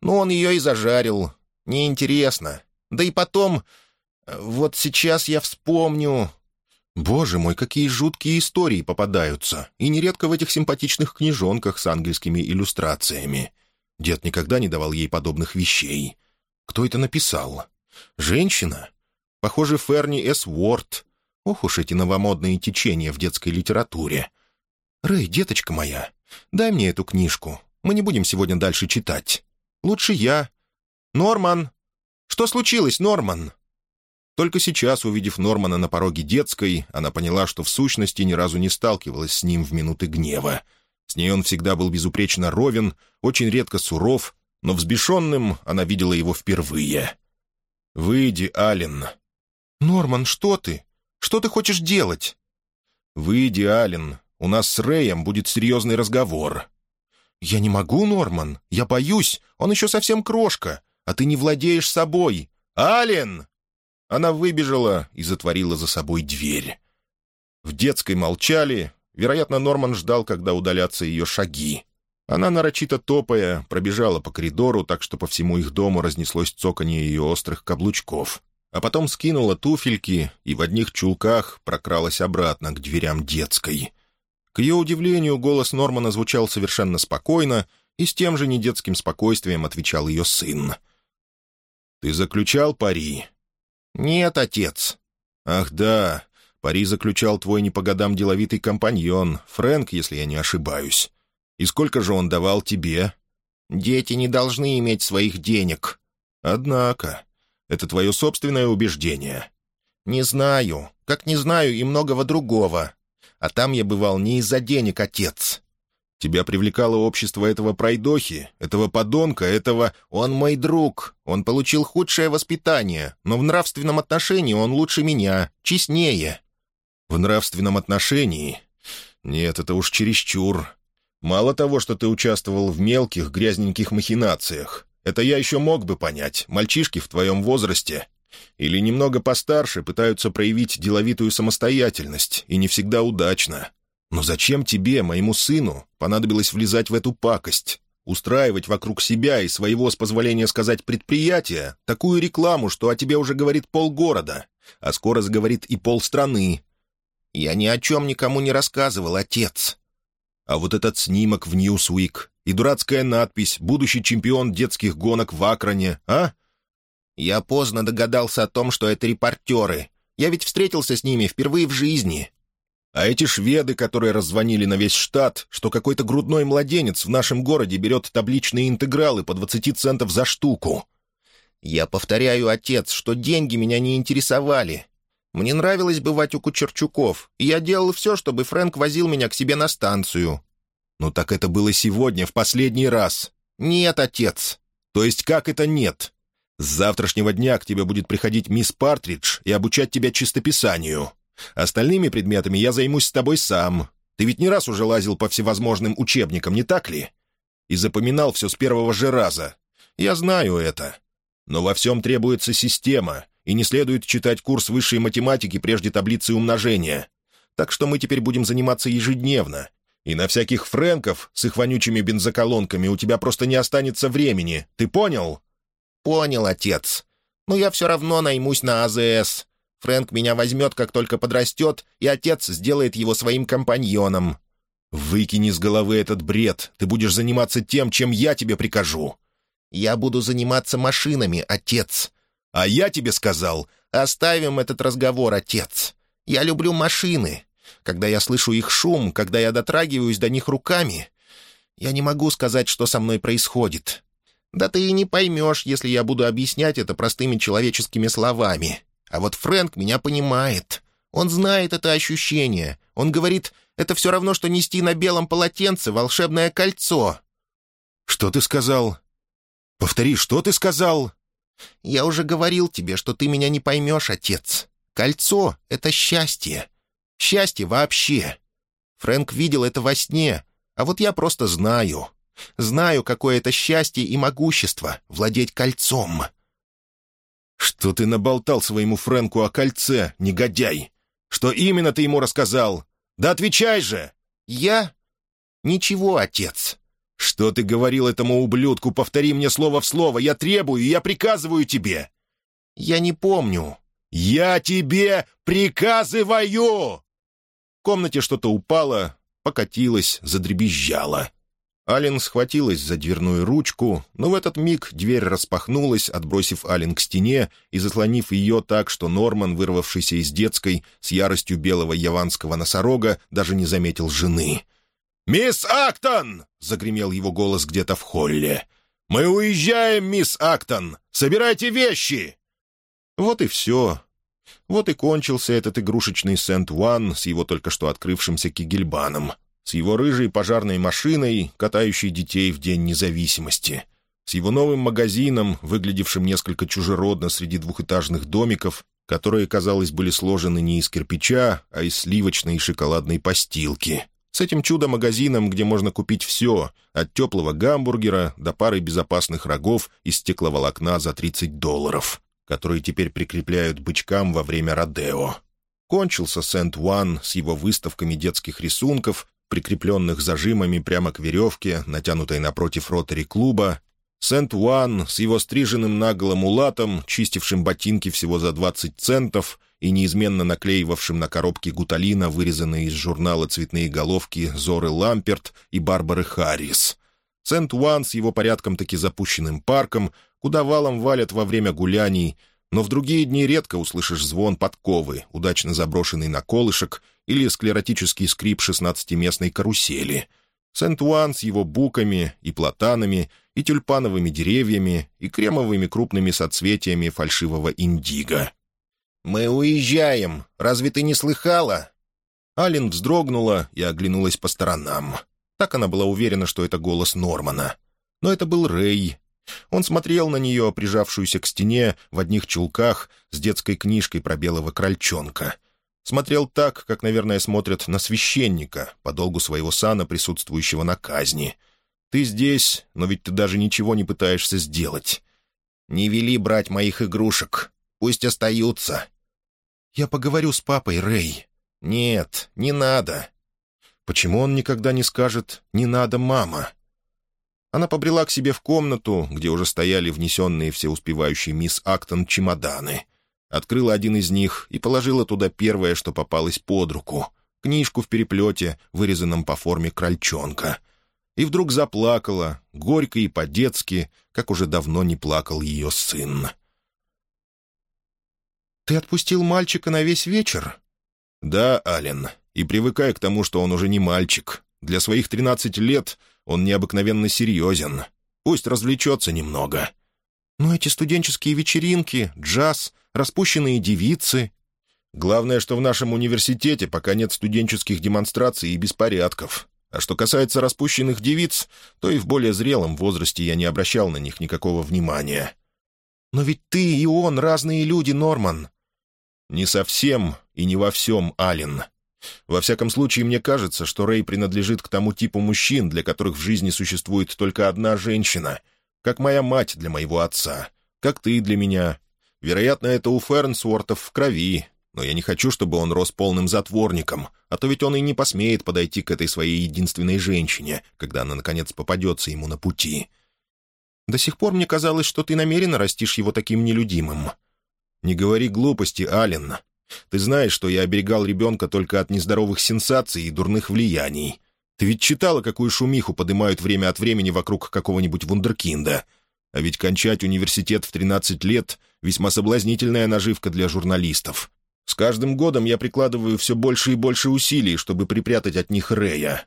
Speaker 1: Ну, он ее и зажарил. Неинтересно. Да и потом... Вот сейчас я вспомню... Боже мой, какие жуткие истории попадаются, и нередко в этих симпатичных книжонках с ангельскими иллюстрациями. Дед никогда не давал ей подобных вещей. Кто это написал? Женщина? Похоже, Ферни С. Уорд. Ох уж эти новомодные течения в детской литературе. Рэй, деточка моя, дай мне эту книжку. Мы не будем сегодня дальше читать. Лучше я. Норман! Что случилось, Норман?» Только сейчас, увидев Нормана на пороге детской, она поняла, что в сущности ни разу не сталкивалась с ним в минуты гнева. С ней он всегда был безупречно ровен, очень редко суров, но взбешенным она видела его впервые. «Выйди, Ален». «Норман, что ты? Что ты хочешь делать?» «Выйди, Ален. У нас с Рэем будет серьезный разговор». «Я не могу, Норман. Я боюсь. Он еще совсем крошка. А ты не владеешь собой. Ален!» Она выбежала и затворила за собой дверь. В детской молчали, Вероятно, Норман ждал, когда удалятся ее шаги. Она, нарочито топая, пробежала по коридору, так что по всему их дому разнеслось цоканье ее острых каблучков. А потом скинула туфельки и в одних чулках прокралась обратно к дверям детской. К ее удивлению, голос Нормана звучал совершенно спокойно, и с тем же недетским спокойствием отвечал ее сын. «Ты заключал пари?»
Speaker 2: «Нет, отец».
Speaker 1: «Ах да, пари заключал твой не по годам деловитый компаньон, Фрэнк, если я не ошибаюсь. И сколько же он давал тебе?»
Speaker 2: «Дети не должны иметь своих денег».
Speaker 1: «Однако, это твое собственное убеждение».
Speaker 2: «Не знаю, как не знаю и многого другого. А там я бывал не из-за денег, отец».
Speaker 1: «Тебя привлекало общество этого пройдохи, этого подонка, этого...»
Speaker 2: «Он мой друг. Он получил худшее воспитание, но в нравственном отношении он лучше меня, честнее».
Speaker 1: «В нравственном отношении? Нет, это уж чересчур. Мало того, что ты участвовал в мелких, грязненьких махинациях. Это я еще мог бы понять. Мальчишки в твоем возрасте или немного постарше пытаются проявить деловитую самостоятельность, и не всегда удачно. Но зачем тебе, моему сыну, понадобилось влезать в эту пакость? Устраивать вокруг себя и своего, с позволения сказать, предприятия такую рекламу, что о тебе уже говорит полгорода, а скоро заговорит и полстраны.
Speaker 2: Я ни о чем никому не рассказывал, отец.
Speaker 1: А вот этот снимок в Ньюсуик и дурацкая надпись «Будущий чемпион детских гонок в Акроне», а?
Speaker 2: Я поздно догадался о том, что это репортеры. Я ведь встретился с ними впервые в жизни.
Speaker 1: А эти шведы, которые раззвонили на весь штат, что какой-то грудной младенец в нашем городе берет табличные интегралы по 20 центов за штуку.
Speaker 2: Я повторяю, отец, что деньги меня не интересовали. Мне нравилось бывать у Кучерчуков, и я делал все, чтобы Фрэнк возил меня к себе на станцию.
Speaker 1: «Ну так это было сегодня, в последний раз».
Speaker 2: «Нет, отец».
Speaker 1: «То есть как это нет? С завтрашнего дня к тебе будет приходить мисс Партридж и обучать тебя чистописанию. Остальными предметами я займусь с тобой сам. Ты ведь не раз уже лазил по всевозможным учебникам, не так ли? И запоминал все с первого же раза. Я знаю это. Но во всем требуется система, и не следует читать курс высшей математики прежде таблицы умножения. Так что мы теперь будем заниматься ежедневно. И на всяких френков с их вонючими бензоколонками у тебя просто не останется времени. Ты понял?»
Speaker 2: «Понял, отец. Но я все равно наймусь на АЗС. Фрэнк меня возьмет, как только подрастет, и отец сделает его своим компаньоном».
Speaker 1: «Выкини с головы этот бред. Ты будешь заниматься тем, чем я тебе прикажу».
Speaker 2: «Я буду заниматься машинами, отец».
Speaker 1: «А я тебе сказал...»
Speaker 2: «Оставим этот разговор, отец. Я люблю машины. Когда я слышу их шум, когда я дотрагиваюсь до них руками, я не могу сказать, что со мной происходит. Да ты и не поймешь, если я буду объяснять это простыми человеческими словами. А вот Фрэнк меня понимает. Он знает это ощущение. Он говорит, это все равно, что нести на белом полотенце волшебное кольцо.
Speaker 1: «Что ты сказал? Повтори, что ты сказал?»
Speaker 2: «Я уже говорил тебе, что ты меня не поймешь, отец. Кольцо — это счастье. Счастье вообще. Фрэнк видел это во сне, а вот я просто знаю. Знаю, какое это счастье и могущество — владеть кольцом».
Speaker 1: «Что ты наболтал своему Фрэнку о кольце, негодяй? Что именно ты ему рассказал? Да отвечай же!»
Speaker 2: «Я? Ничего, отец».
Speaker 1: «Что ты говорил этому ублюдку? Повтори мне слово в слово. Я требую, я приказываю тебе».
Speaker 2: «Я не помню».
Speaker 1: «Я тебе приказываю!» В комнате что-то упало, покатилось, задребезжало. Ален схватилась за дверную ручку, но в этот миг дверь распахнулась, отбросив Ален к стене и заслонив ее так, что Норман, вырвавшийся из детской, с яростью белого яванского носорога, даже не заметил жены. «Мисс Актон!» — загремел его голос где-то в холле. «Мы уезжаем, мисс Актон! Собирайте вещи!» Вот и все. Вот и кончился этот игрушечный Сент-Уан с его только что открывшимся кигельбаном с его рыжей пожарной машиной, катающей детей в День независимости, с его новым магазином, выглядевшим несколько чужеродно среди двухэтажных домиков, которые, казалось, были сложены не из кирпича, а из сливочной и шоколадной постилки, с этим чудо-магазином, где можно купить все, от теплого гамбургера до пары безопасных рогов из стекловолокна за 30 долларов, которые теперь прикрепляют бычкам во время Родео. Кончился Сент-Уан с его выставками детских рисунков, прикрепленных зажимами прямо к веревке, натянутой напротив ротари-клуба, Сент-Уан с его стриженным наголо мулатом, чистившим ботинки всего за 20 центов и неизменно наклеивавшим на коробке гуталина, вырезанные из журнала «Цветные головки» Зоры Ламперт и Барбары Харрис. Сент-Уан с его порядком таки запущенным парком, куда валом валят во время гуляний, но в другие дни редко услышишь звон подковы, удачно заброшенный на колышек, или склеротический скрип шестнадцатиместной карусели — Сент-Уан с его буками и платанами, и тюльпановыми деревьями, и кремовыми крупными соцветиями фальшивого индиго.
Speaker 2: «Мы уезжаем! Разве ты не слыхала?»
Speaker 1: Ален вздрогнула и оглянулась по сторонам. Так она была уверена, что это голос Нормана. Но это был Рэй. Он смотрел на нее, прижавшуюся к стене, в одних чулках, с детской книжкой про белого крольчонка — Смотрел так, как, наверное, смотрят на священника, по долгу своего сана, присутствующего на казни. Ты здесь, но ведь ты даже ничего не пытаешься сделать.
Speaker 2: Не вели брать моих игрушек. Пусть остаются.
Speaker 1: Я поговорю с папой, Рэй.
Speaker 2: Нет, не надо.
Speaker 1: Почему он никогда не скажет «не надо, мама»? Она побрела к себе в комнату, где уже стояли внесенные все успевающие мисс Актон чемоданы открыла один из них и положила туда первое, что попалось под руку — книжку в переплете, вырезанном по форме крольчонка. И вдруг заплакала, горько и по-детски, как уже давно не плакал ее сын. «Ты отпустил мальчика на весь вечер?» «Да, Ален, и привыкай к тому, что он уже не мальчик. Для своих тринадцати лет он необыкновенно серьезен. Пусть развлечется немного». «Но эти студенческие вечеринки, джаз...» распущенные девицы. Главное, что в нашем университете пока нет студенческих демонстраций и беспорядков. А что касается распущенных девиц, то и в более зрелом возрасте я не обращал на них никакого внимания. «Но ведь ты и он разные люди, Норман». «Не совсем и не во всем, Ален. Во всяком случае, мне кажется, что Рэй принадлежит к тому типу мужчин, для которых в жизни существует только одна женщина, как моя мать для моего отца, как ты для меня, Вероятно, это у Фернсвортов в крови, но я не хочу, чтобы он рос полным затворником, а то ведь он и не посмеет подойти к этой своей единственной женщине, когда она, наконец, попадется ему на пути. До сих пор мне казалось, что ты намеренно растишь его таким нелюдимым. Не говори глупости, Ален. Ты знаешь, что я оберегал ребенка только от нездоровых сенсаций и дурных влияний. Ты ведь читала, какую шумиху поднимают время от времени вокруг какого-нибудь вундеркинда — а ведь кончать университет в 13 лет — весьма соблазнительная наживка для журналистов. С каждым годом я прикладываю все больше и больше усилий, чтобы припрятать от них Рея.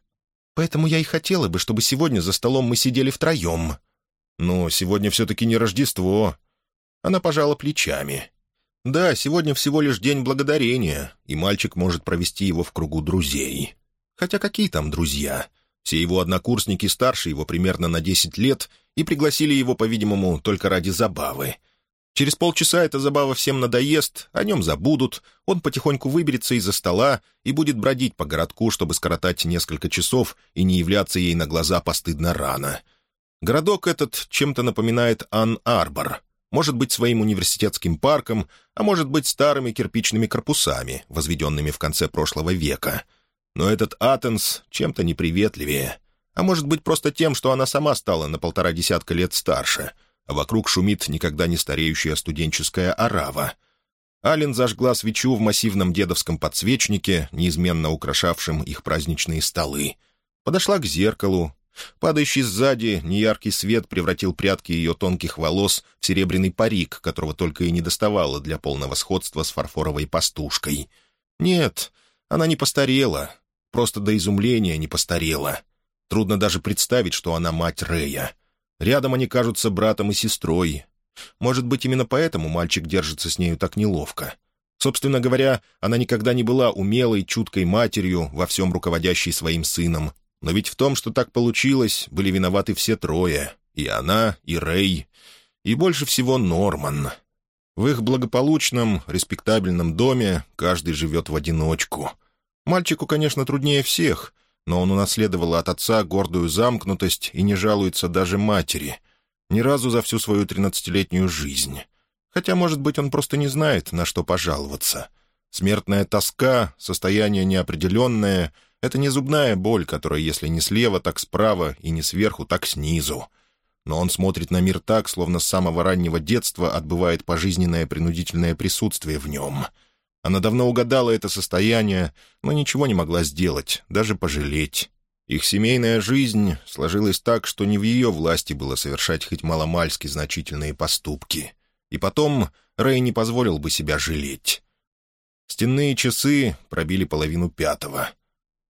Speaker 1: Поэтому я и хотела бы, чтобы сегодня за столом мы сидели втроем. Но сегодня все-таки не Рождество. Она пожала плечами. Да, сегодня всего лишь день благодарения, и мальчик может провести его в кругу друзей. Хотя какие там друзья? Все его однокурсники старше его примерно на 10 лет и пригласили его, по-видимому, только ради забавы. Через полчаса эта забава всем надоест, о нем забудут, он потихоньку выберется из-за стола и будет бродить по городку, чтобы скоротать несколько часов и не являться ей на глаза постыдно рано. Городок этот чем-то напоминает Ан-Арбор, может быть, своим университетским парком, а может быть, старыми кирпичными корпусами, возведенными в конце прошлого века — но этот Атенс чем-то неприветливее. А может быть, просто тем, что она сама стала на полтора десятка лет старше, а вокруг шумит никогда не стареющая студенческая орава. Ален зажгла свечу в массивном дедовском подсвечнике, неизменно украшавшем их праздничные столы. Подошла к зеркалу. Падающий сзади неяркий свет превратил прядки ее тонких волос в серебряный парик, которого только и не доставало для полного сходства с фарфоровой пастушкой. Нет, она не постарела, Просто до изумления не постарела. Трудно даже представить, что она мать Рея. Рядом они кажутся братом и сестрой. Может быть, именно поэтому мальчик держится с нею так неловко. Собственно говоря, она никогда не была умелой, чуткой матерью, во всем руководящей своим сыном. Но ведь в том, что так получилось, были виноваты все трое. И она, и Рэй, и больше всего Норман. В их благополучном, респектабельном доме каждый живет в одиночку — Мальчику, конечно, труднее всех, но он унаследовал от отца гордую замкнутость и не жалуется даже матери. Ни разу за всю свою тринадцатилетнюю жизнь. Хотя, может быть, он просто не знает, на что пожаловаться. Смертная тоска, состояние неопределенное — это не зубная боль, которая, если не слева, так справа, и не сверху, так снизу. Но он смотрит на мир так, словно с самого раннего детства отбывает пожизненное принудительное присутствие в нем. Она давно угадала это состояние, но ничего не могла сделать, даже пожалеть. Их семейная жизнь сложилась так, что не в ее власти было совершать хоть маломальски значительные поступки. И потом Рэй не позволил бы себя жалеть. Стенные часы пробили половину пятого.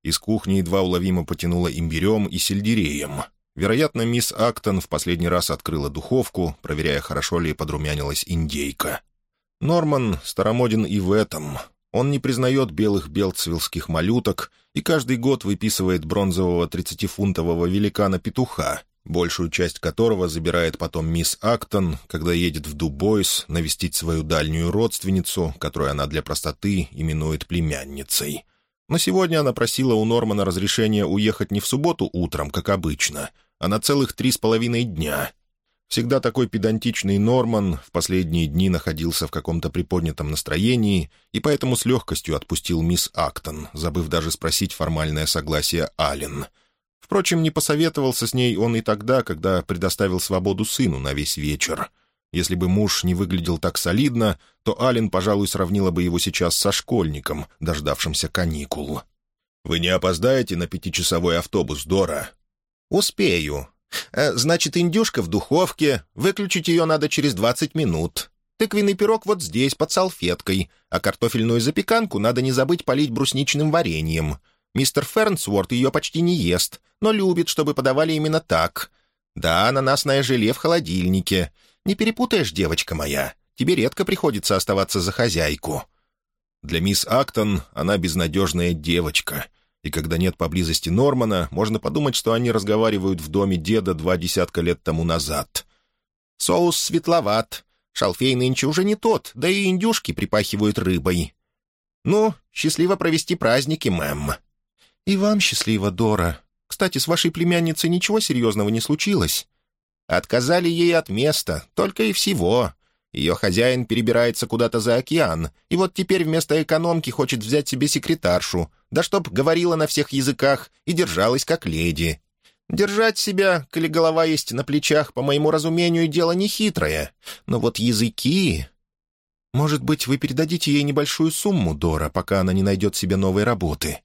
Speaker 1: Из кухни едва уловимо потянуло имбирем и сельдереем. Вероятно, мисс Актон в последний раз открыла духовку, проверяя, хорошо ли подрумянилась индейка. Норман старомоден и в этом — он не признает белых белцвиллских малюток и каждый год выписывает бронзового тридцатифунтового великана-петуха, большую часть которого забирает потом мисс Актон, когда едет в Дубойс навестить свою дальнюю родственницу, которую она для простоты именует племянницей. Но сегодня она просила у Нормана разрешения уехать не в субботу утром, как обычно, а на целых три с половиной дня — Всегда такой педантичный Норман в последние дни находился в каком-то приподнятом настроении и поэтому с легкостью отпустил мисс Актон, забыв даже спросить формальное согласие Аллен. Впрочем, не посоветовался с ней он и тогда, когда предоставил свободу сыну на весь вечер. Если бы муж не выглядел так солидно, то Аллен, пожалуй, сравнила бы его сейчас со школьником, дождавшимся каникул. «Вы не опоздаете на пятичасовой автобус, Дора?»
Speaker 2: «Успею», Э, «Значит, индюшка в духовке. Выключить ее надо через двадцать минут. Тыквенный пирог вот здесь, под салфеткой. А картофельную запеканку надо не забыть полить брусничным вареньем. Мистер Фернсворт ее почти не ест, но любит, чтобы подавали именно так. Да, ананасное желе в холодильнике. Не перепутаешь, девочка моя. Тебе редко приходится оставаться за хозяйку».
Speaker 1: Для мисс Актон она безнадежная девочка — и когда нет поблизости Нормана, можно подумать, что они разговаривают в доме деда два десятка лет тому назад.
Speaker 2: «Соус светловат. Шалфей нынче уже не тот, да и индюшки припахивают рыбой. Ну, счастливо провести праздники, мэм».
Speaker 3: «И вам счастливо, Дора. Кстати, с вашей племянницей ничего серьезного не случилось?»
Speaker 2: «Отказали ей от места, только и всего. Ее хозяин перебирается куда-то за океан, и вот теперь вместо экономки хочет взять себе секретаршу, да чтоб говорила на всех языках и держалась как леди. Держать себя, коли голова есть на плечах, по моему разумению, дело нехитрое. Но вот языки...
Speaker 3: Может быть, вы передадите ей небольшую сумму, Дора, пока она не найдет себе новой работы?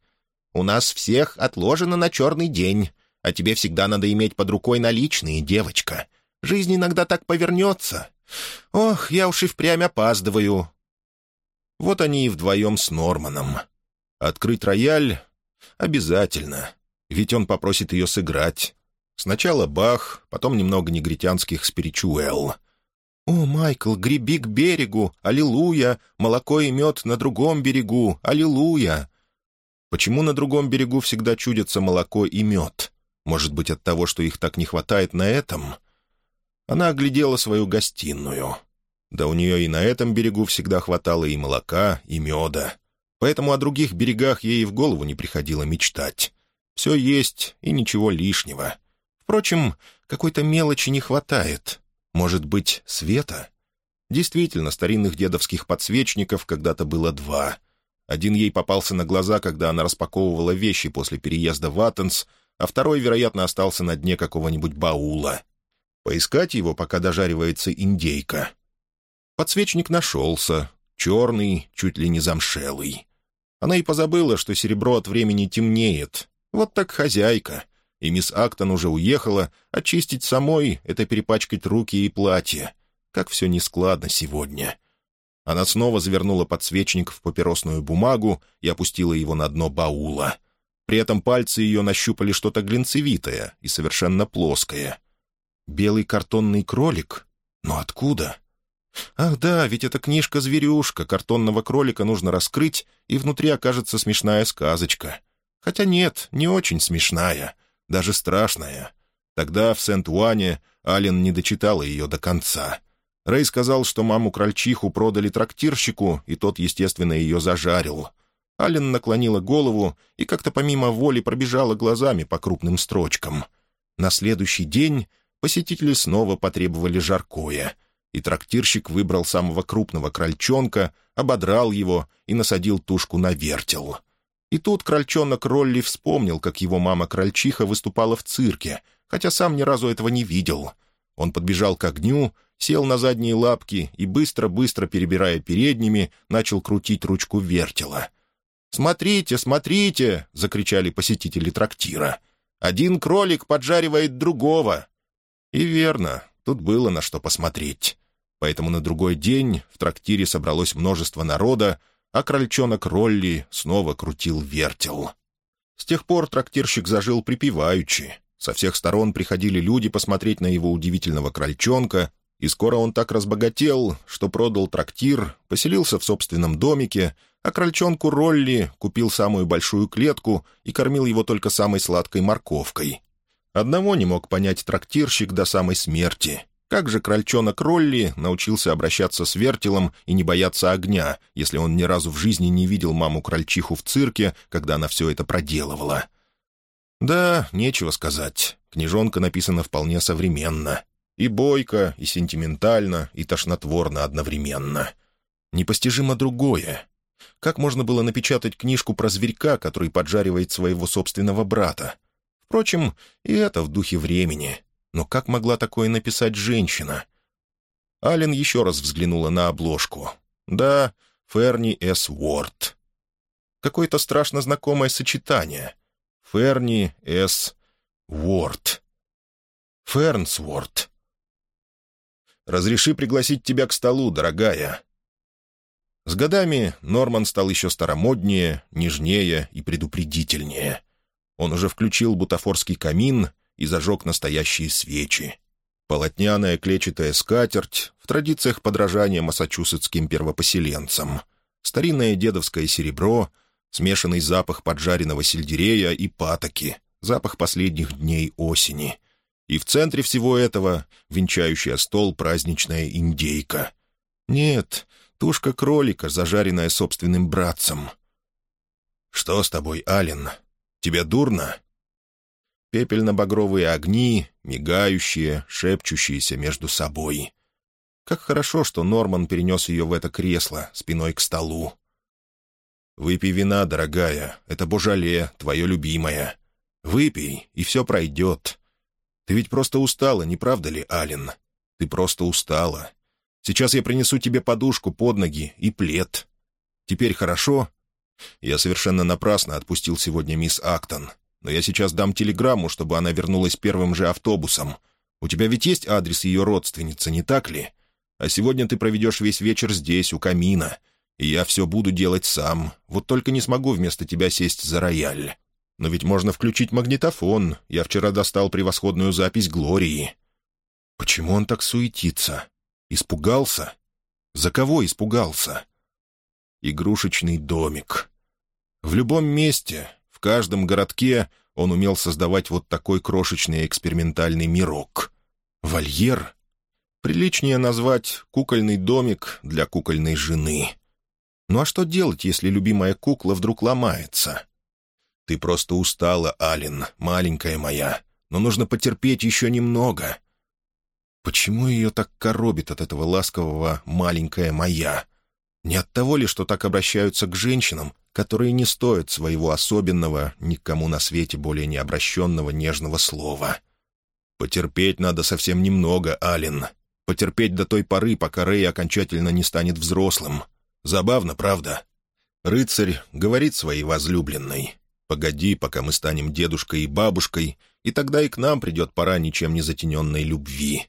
Speaker 2: У нас всех отложено на черный день, а тебе всегда надо иметь под рукой наличные, девочка. Жизнь иногда так повернется. Ох, я уж и впрямь опаздываю».
Speaker 1: Вот они и вдвоем с Норманом. Открыть рояль обязательно, ведь он попросит ее сыграть. Сначала Бах, потом немного негритянских спиричуэл.
Speaker 3: «О, Майкл, греби к берегу! Аллилуйя! Молоко и мед на другом берегу! Аллилуйя!»
Speaker 1: Почему на другом берегу всегда чудятся молоко и мед? Может быть, от того, что их так не хватает на этом?» Она оглядела свою гостиную. Да у нее и на этом берегу всегда хватало и молока, и меда. Поэтому о других берегах ей в голову не приходило мечтать. Все есть и ничего лишнего. Впрочем, какой-то мелочи не хватает. Может быть, света? Действительно, старинных дедовских подсвечников когда-то было два. Один ей попался на глаза, когда она распаковывала вещи после переезда в Аттенс, а второй, вероятно, остался на дне какого-нибудь баула. Поискать его, пока дожаривается индейка. Подсвечник нашелся, черный, чуть ли не замшелый. Она и позабыла, что серебро от времени темнеет. Вот так хозяйка. И мисс Актон уже уехала, очистить самой — это перепачкать руки и платье. Как все нескладно сегодня. Она снова завернула подсвечник в папиросную бумагу и опустила его на дно баула. При этом пальцы ее нащупали что-то глинцевитое и совершенно плоское — Белый картонный кролик? Но откуда? Ах да, ведь это книжка-зверюшка. Картонного кролика нужно раскрыть, и внутри окажется смешная сказочка. Хотя нет, не очень смешная, даже страшная. Тогда в Сент-Уане Ален не дочитала ее до конца. Рэй сказал, что маму-крольчиху продали трактирщику, и тот, естественно, ее зажарил. Ален наклонила голову и как-то помимо воли пробежала глазами по крупным строчкам. На следующий день посетители снова потребовали жаркое. И трактирщик выбрал самого крупного крольчонка, ободрал его и насадил тушку на вертел. И тут крольчонок Ролли вспомнил, как его мама-крольчиха выступала в цирке, хотя сам ни разу этого не видел. Он подбежал к огню, сел на задние лапки и, быстро-быстро перебирая передними, начал крутить ручку вертела. «Смотрите, смотрите!» — закричали посетители трактира. «Один кролик поджаривает другого!» И верно, тут было на что посмотреть. Поэтому на другой день в трактире собралось множество народа, а крольчонок Ролли снова крутил вертел. С тех пор трактирщик зажил припеваючи. Со всех сторон приходили люди посмотреть на его удивительного крольчонка, и скоро он так разбогател, что продал трактир, поселился в собственном домике, а крольчонку Ролли купил самую большую клетку и кормил его только самой сладкой морковкой. Одного не мог понять трактирщик до самой смерти. Как же крольчонок Ролли научился обращаться с вертелом и не бояться огня, если он ни разу в жизни не видел маму-крольчиху в цирке, когда она все это проделывала? Да, нечего сказать. Книжонка написана вполне современно. И бойко, и сентиментально, и тошнотворно одновременно. Непостижимо другое. Как можно было напечатать книжку про зверька, который поджаривает своего собственного брата? Впрочем, и это в духе времени. Но как могла такое написать женщина? Ален еще раз взглянула на обложку. Да, Ферни С. Уорд. Какое-то страшно знакомое сочетание. Ферни С. Уорд. Фернсворт. «Разреши пригласить тебя к столу, дорогая». С годами Норман стал еще старомоднее, нежнее и предупредительнее. Он уже включил бутафорский камин и зажег настоящие свечи. Полотняная клетчатая скатерть в традициях подражания массачусетским первопоселенцам. Старинное дедовское серебро, смешанный запах поджаренного сельдерея и патоки, запах последних дней осени. И в центре всего этого венчающая стол праздничная индейка. Нет, тушка кролика, зажаренная собственным братцем. «Что с тобой, Ален? Тебе дурно?» пепельно-багровые огни, мигающие, шепчущиеся между собой. Как хорошо, что Норман перенес ее в это кресло, спиной к столу. «Выпей вина, дорогая, это божале, твое любимое. Выпей, и все пройдет. Ты ведь просто устала, не правда ли, Ален? Ты просто устала. Сейчас я принесу тебе подушку под ноги и плед. Теперь хорошо?» Я совершенно напрасно отпустил сегодня мисс Актон но я сейчас дам телеграмму, чтобы она вернулась первым же автобусом. У тебя ведь есть адрес ее родственницы, не так ли? А сегодня ты проведешь весь вечер здесь, у камина, и я все буду делать сам, вот только не смогу вместо тебя сесть за рояль. Но ведь можно включить магнитофон, я вчера достал превосходную запись Глории». Почему он так суетится? Испугался? За кого испугался? Игрушечный домик. В любом месте, в каждом городке он умел создавать вот такой крошечный экспериментальный мирок. Вольер? Приличнее назвать «кукольный домик для кукольной жены». Ну а что делать, если любимая кукла вдруг ломается? Ты просто устала, Алин, маленькая моя, но нужно потерпеть еще немного. Почему ее так коробит от этого ласкового «маленькая моя»? Не от того ли, что так обращаются к женщинам, которые не стоят своего особенного, никому на свете более не обращенного нежного слова. Потерпеть надо совсем немного, Ален. Потерпеть до той поры, пока Рэй окончательно не станет взрослым. Забавно, правда? Рыцарь говорит своей возлюбленной. «Погоди, пока мы станем дедушкой и бабушкой, и тогда и к нам придет пора ничем не затененной любви».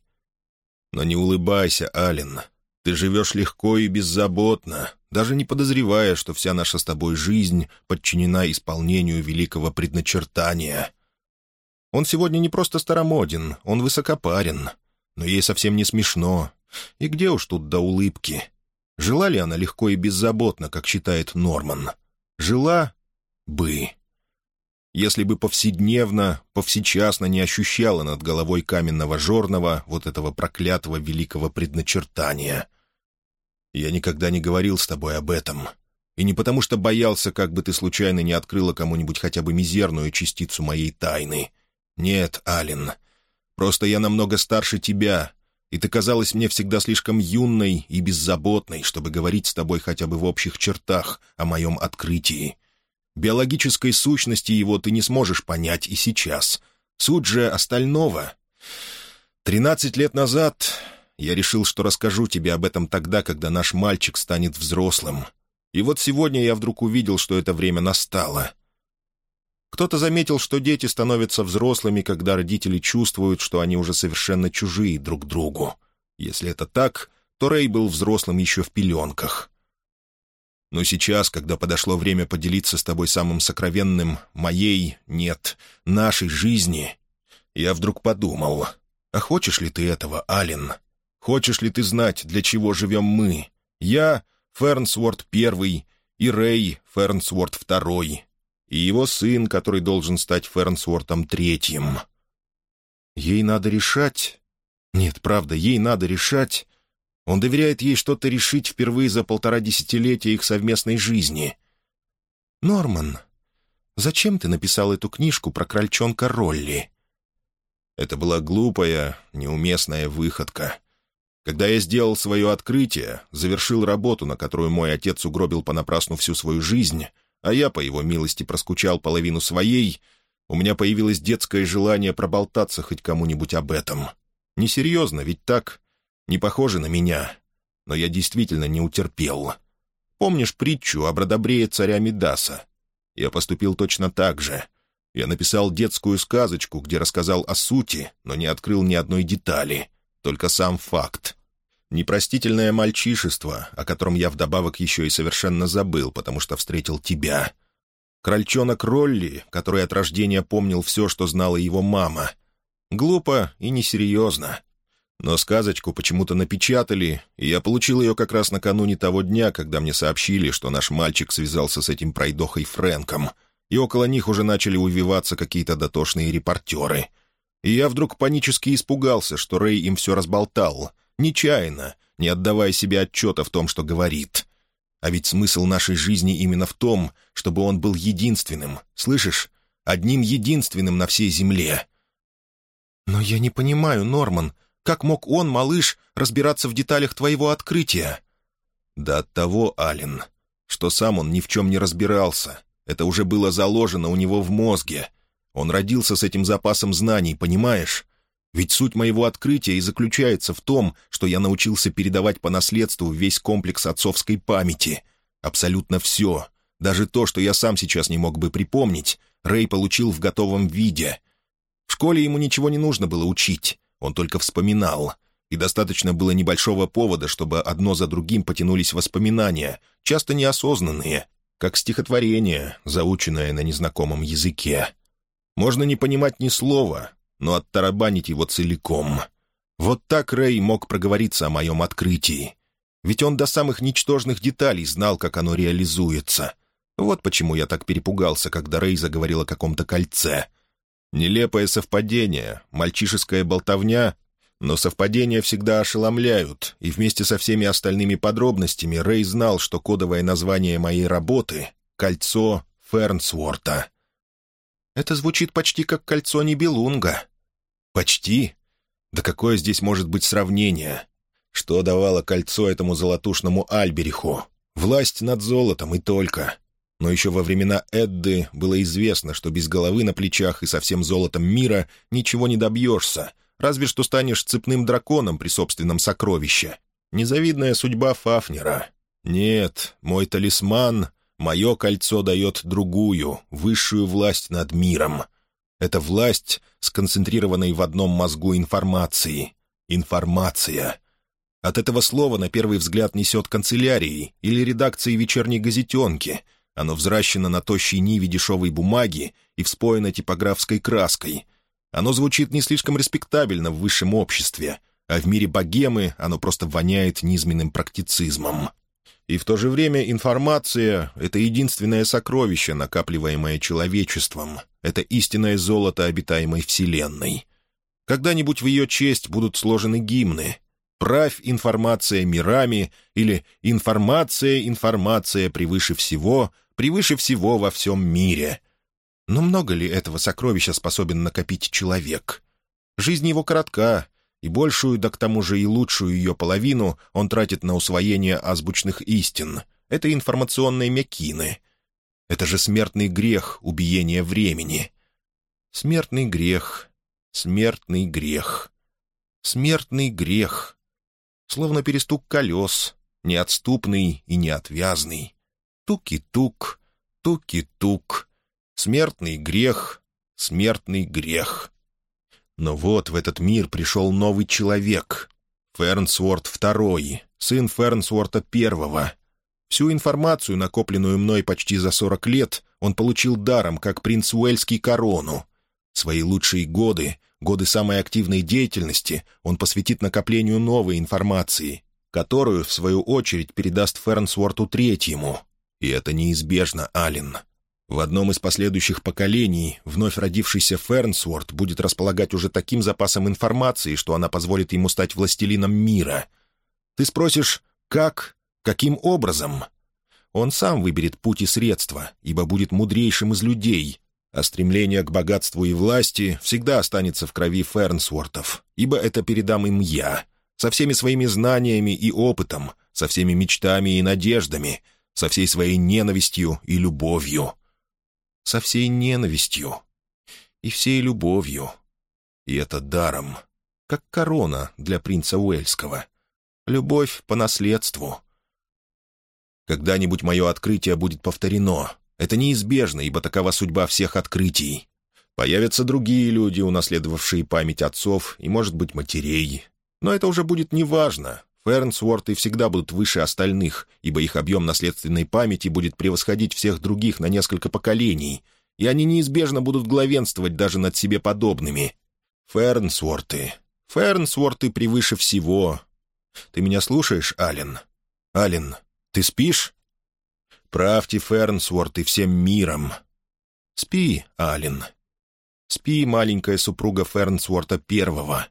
Speaker 1: Но не улыбайся, Ален. Ты живешь легко и беззаботно, даже не подозревая, что вся наша с тобой жизнь подчинена исполнению великого предначертания. Он сегодня не просто старомоден, он высокопарен. Но ей совсем не смешно. И где уж тут до улыбки? Жила ли она легко и беззаботно, как считает Норман? Жила бы. Если бы повседневно, повсечасно не ощущала над головой каменного жорного вот этого проклятого великого предначертания. Я никогда не говорил с тобой об этом. И не потому, что боялся, как бы ты случайно не открыла кому-нибудь хотя бы мизерную частицу моей тайны. Нет, Ален. Просто я намного старше тебя, и ты казалась мне всегда слишком юной и беззаботной, чтобы говорить с тобой хотя бы в общих чертах о моем открытии. Биологической сущности его ты не сможешь понять и сейчас. Суть же остального. Тринадцать лет назад я решил, что расскажу тебе об этом тогда, когда наш мальчик станет взрослым. И вот сегодня я вдруг увидел, что это время настало. Кто-то заметил, что дети становятся взрослыми, когда родители чувствуют, что они уже совершенно чужие друг другу. Если это так, то Рэй был взрослым еще в пеленках. Но сейчас, когда подошло время поделиться с тобой самым сокровенным, моей, нет, нашей жизни, я вдруг подумал, а хочешь ли ты этого, Ален? Хочешь ли ты знать, для чего живем мы? Я, Фернсворт первый, и Рэй, Фернсворт второй, и его сын, который должен стать Фернсвортом третьим. Ей надо решать. Нет, правда, ей надо решать. Он доверяет ей что-то решить впервые за полтора десятилетия их совместной жизни. «Норман, зачем ты написал эту книжку про крольчонка Ролли?» Это была глупая, неуместная выходка. Когда я сделал свое открытие, завершил работу, на которую мой отец угробил понапрасну всю свою жизнь, а я, по его милости, проскучал половину своей, у меня появилось детское желание проболтаться хоть кому-нибудь об этом. Несерьезно, ведь так? Не похоже на меня. Но я действительно не утерпел. Помнишь притчу о бродобрее царя Мидаса? Я поступил точно так же. Я написал детскую сказочку, где рассказал о сути, но не открыл ни одной детали, только сам факт. Непростительное мальчишество, о котором я вдобавок еще и совершенно забыл, потому что встретил тебя. Крольчонок Ролли, который от рождения помнил все, что знала его мама. Глупо и несерьезно. Но сказочку почему-то напечатали, и я получил ее как раз накануне того дня, когда мне сообщили, что наш мальчик связался с этим пройдохой Фрэнком, и около них уже начали увиваться какие-то дотошные репортеры. И я вдруг панически испугался, что Рэй им все разболтал — Нечаянно, не отдавая себе отчета в том, что говорит. А ведь смысл нашей жизни именно в том, чтобы он был единственным, слышишь? Одним единственным на всей земле. «Но я не понимаю, Норман, как мог он, малыш, разбираться в деталях твоего открытия?» «Да от того, Ален, что сам он ни в чем не разбирался. Это уже было заложено у него в мозге. Он родился с этим запасом знаний, понимаешь? Ведь суть моего открытия и заключается в том, что я научился передавать по наследству весь комплекс отцовской памяти. Абсолютно все. Даже то, что я сам сейчас не мог бы припомнить, Рэй получил в готовом виде. В школе ему ничего не нужно было учить, он только вспоминал. И достаточно было небольшого повода, чтобы одно за другим потянулись воспоминания, часто неосознанные, как стихотворение, заученное на незнакомом языке. Можно не понимать ни слова, но оттарабанить его целиком. Вот так Рэй мог проговориться о моем открытии. Ведь он до самых ничтожных деталей знал, как оно реализуется. Вот почему я так перепугался, когда Рэй заговорил о каком-то кольце. Нелепое совпадение, мальчишеская болтовня, но совпадения всегда ошеломляют, и вместе со всеми остальными подробностями Рэй знал, что кодовое название моей работы — «Кольцо Фернсворта». Это звучит почти как кольцо Нибелунга. «Почти? Да какое здесь может быть сравнение? Что давало кольцо этому золотушному Альбериху? Власть над золотом и только. Но еще во времена Эдды было известно, что без головы на плечах и со всем золотом мира ничего не добьешься, разве что станешь цепным драконом при собственном сокровище. Незавидная судьба Фафнера. Нет, мой талисман, мое кольцо дает другую, высшую власть над миром. Это власть, сконцентрированной в одном мозгу информации. Информация. От этого слова на первый взгляд несет канцелярией или редакцией вечерней газетенки. Оно взращено на тощей ниве дешевой бумаги и вспоено типографской краской. Оно звучит не слишком респектабельно в высшем обществе, а в мире богемы оно просто воняет низменным практицизмом. И в то же время информация — это единственное сокровище, накапливаемое человечеством. Это истинное золото обитаемой Вселенной. Когда-нибудь в ее честь будут сложены гимны. «Правь информация мирами» или «Информация, информация превыше всего, превыше всего во всем мире». Но много ли этого сокровища способен накопить человек? Жизнь его коротка, и большую, да к тому же и лучшую ее половину он тратит на усвоение азбучных истин. Это информационные мякины. Это же смертный грех убиения времени. Смертный грех, смертный грех, смертный грех. Словно перестук колес, неотступный и неотвязный. Туки-тук, туки-тук. Смертный грех, смертный грех. Но вот в этот мир пришел новый человек. Фернсворт II, сын Фернсворта I. Всю информацию, накопленную мной почти за сорок лет, он получил даром, как принц Уэльский корону. Свои лучшие годы, годы самой активной деятельности, он посвятит накоплению новой информации, которую, в свою очередь, передаст Фернсворту Третьему. И это неизбежно, Аллен. В одном из последующих поколений вновь родившийся Фернсворт будет располагать уже таким запасом информации, что она позволит ему стать властелином мира. Ты спросишь, как, каким образом? Он сам выберет путь и средства, ибо будет мудрейшим из людей, а стремление к богатству и власти всегда останется в крови Фернсвортов, ибо это передам им я, со всеми своими знаниями и опытом, со всеми мечтами и надеждами, со всей своей ненавистью и любовью со всей ненавистью и всей любовью. И это даром, как корона для принца Уэльского. Любовь по наследству. Когда-нибудь мое открытие будет повторено. Это неизбежно, ибо такова судьба всех открытий. Появятся другие люди, унаследовавшие память отцов и, может быть, матерей. Но это уже будет неважно. Фернсворты всегда будут выше остальных, ибо их объем наследственной памяти будет превосходить всех других на несколько поколений, и они неизбежно будут главенствовать даже над себе подобными. Фернсворты. Фернсворты превыше всего. Ты меня слушаешь, Ален? Ален, ты спишь? Правьте Фернсворты всем миром. Спи, Ален. Спи, маленькая супруга Фернсворта Первого.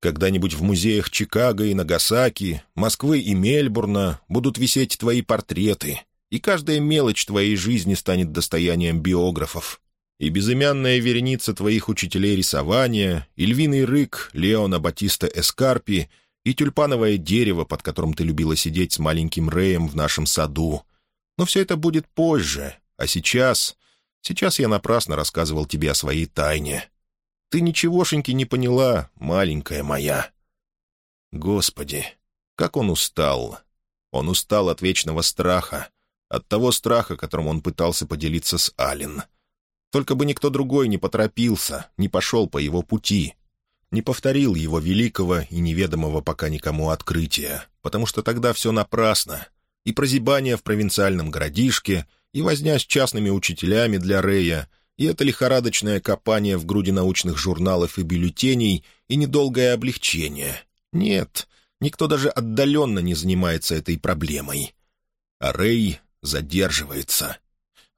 Speaker 1: Когда-нибудь в музеях Чикаго и Нагасаки, Москвы и Мельбурна будут висеть твои портреты, и каждая мелочь твоей жизни станет достоянием биографов. И безымянная вереница твоих учителей рисования, и львиный рык Леона Батиста Эскарпи, и тюльпановое дерево, под которым ты любила сидеть с маленьким Рэем в нашем саду. Но все это будет позже, а сейчас... Сейчас я напрасно рассказывал тебе о своей тайне. Ты ничегошеньки не поняла, маленькая моя. Господи, как он устал. Он устал от вечного страха, от того страха, которым он пытался поделиться с Ален. Только бы никто другой не поторопился, не пошел по его пути, не повторил его великого и неведомого пока никому открытия, потому что тогда все напрасно. И прозябание в провинциальном городишке, и возня с частными учителями для Рея, и это лихорадочное копание в груди научных журналов и бюллетеней, и недолгое облегчение. Нет, никто даже отдаленно не занимается этой проблемой. А Рэй задерживается.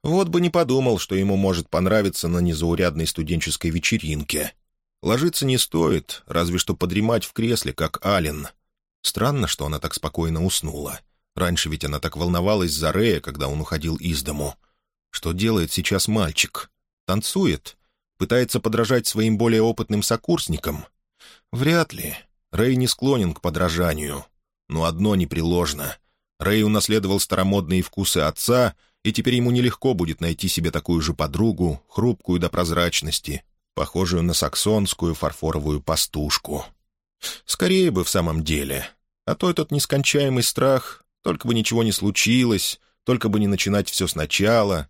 Speaker 1: Вот бы не подумал, что ему может понравиться на незаурядной студенческой вечеринке. Ложиться не стоит, разве что подремать в кресле, как Ален. Странно, что она так спокойно уснула. Раньше ведь она так волновалась за Рэя, когда он уходил из дому. Что делает сейчас мальчик? Танцует? Пытается подражать своим более опытным сокурсникам? Вряд ли. Рэй не склонен к подражанию. Но одно непреложно. Рэй унаследовал старомодные вкусы отца, и теперь ему нелегко будет найти себе такую же подругу, хрупкую до прозрачности, похожую на саксонскую фарфоровую пастушку. Скорее бы в самом деле. А то этот нескончаемый страх, только бы ничего не случилось, только бы не начинать все сначала,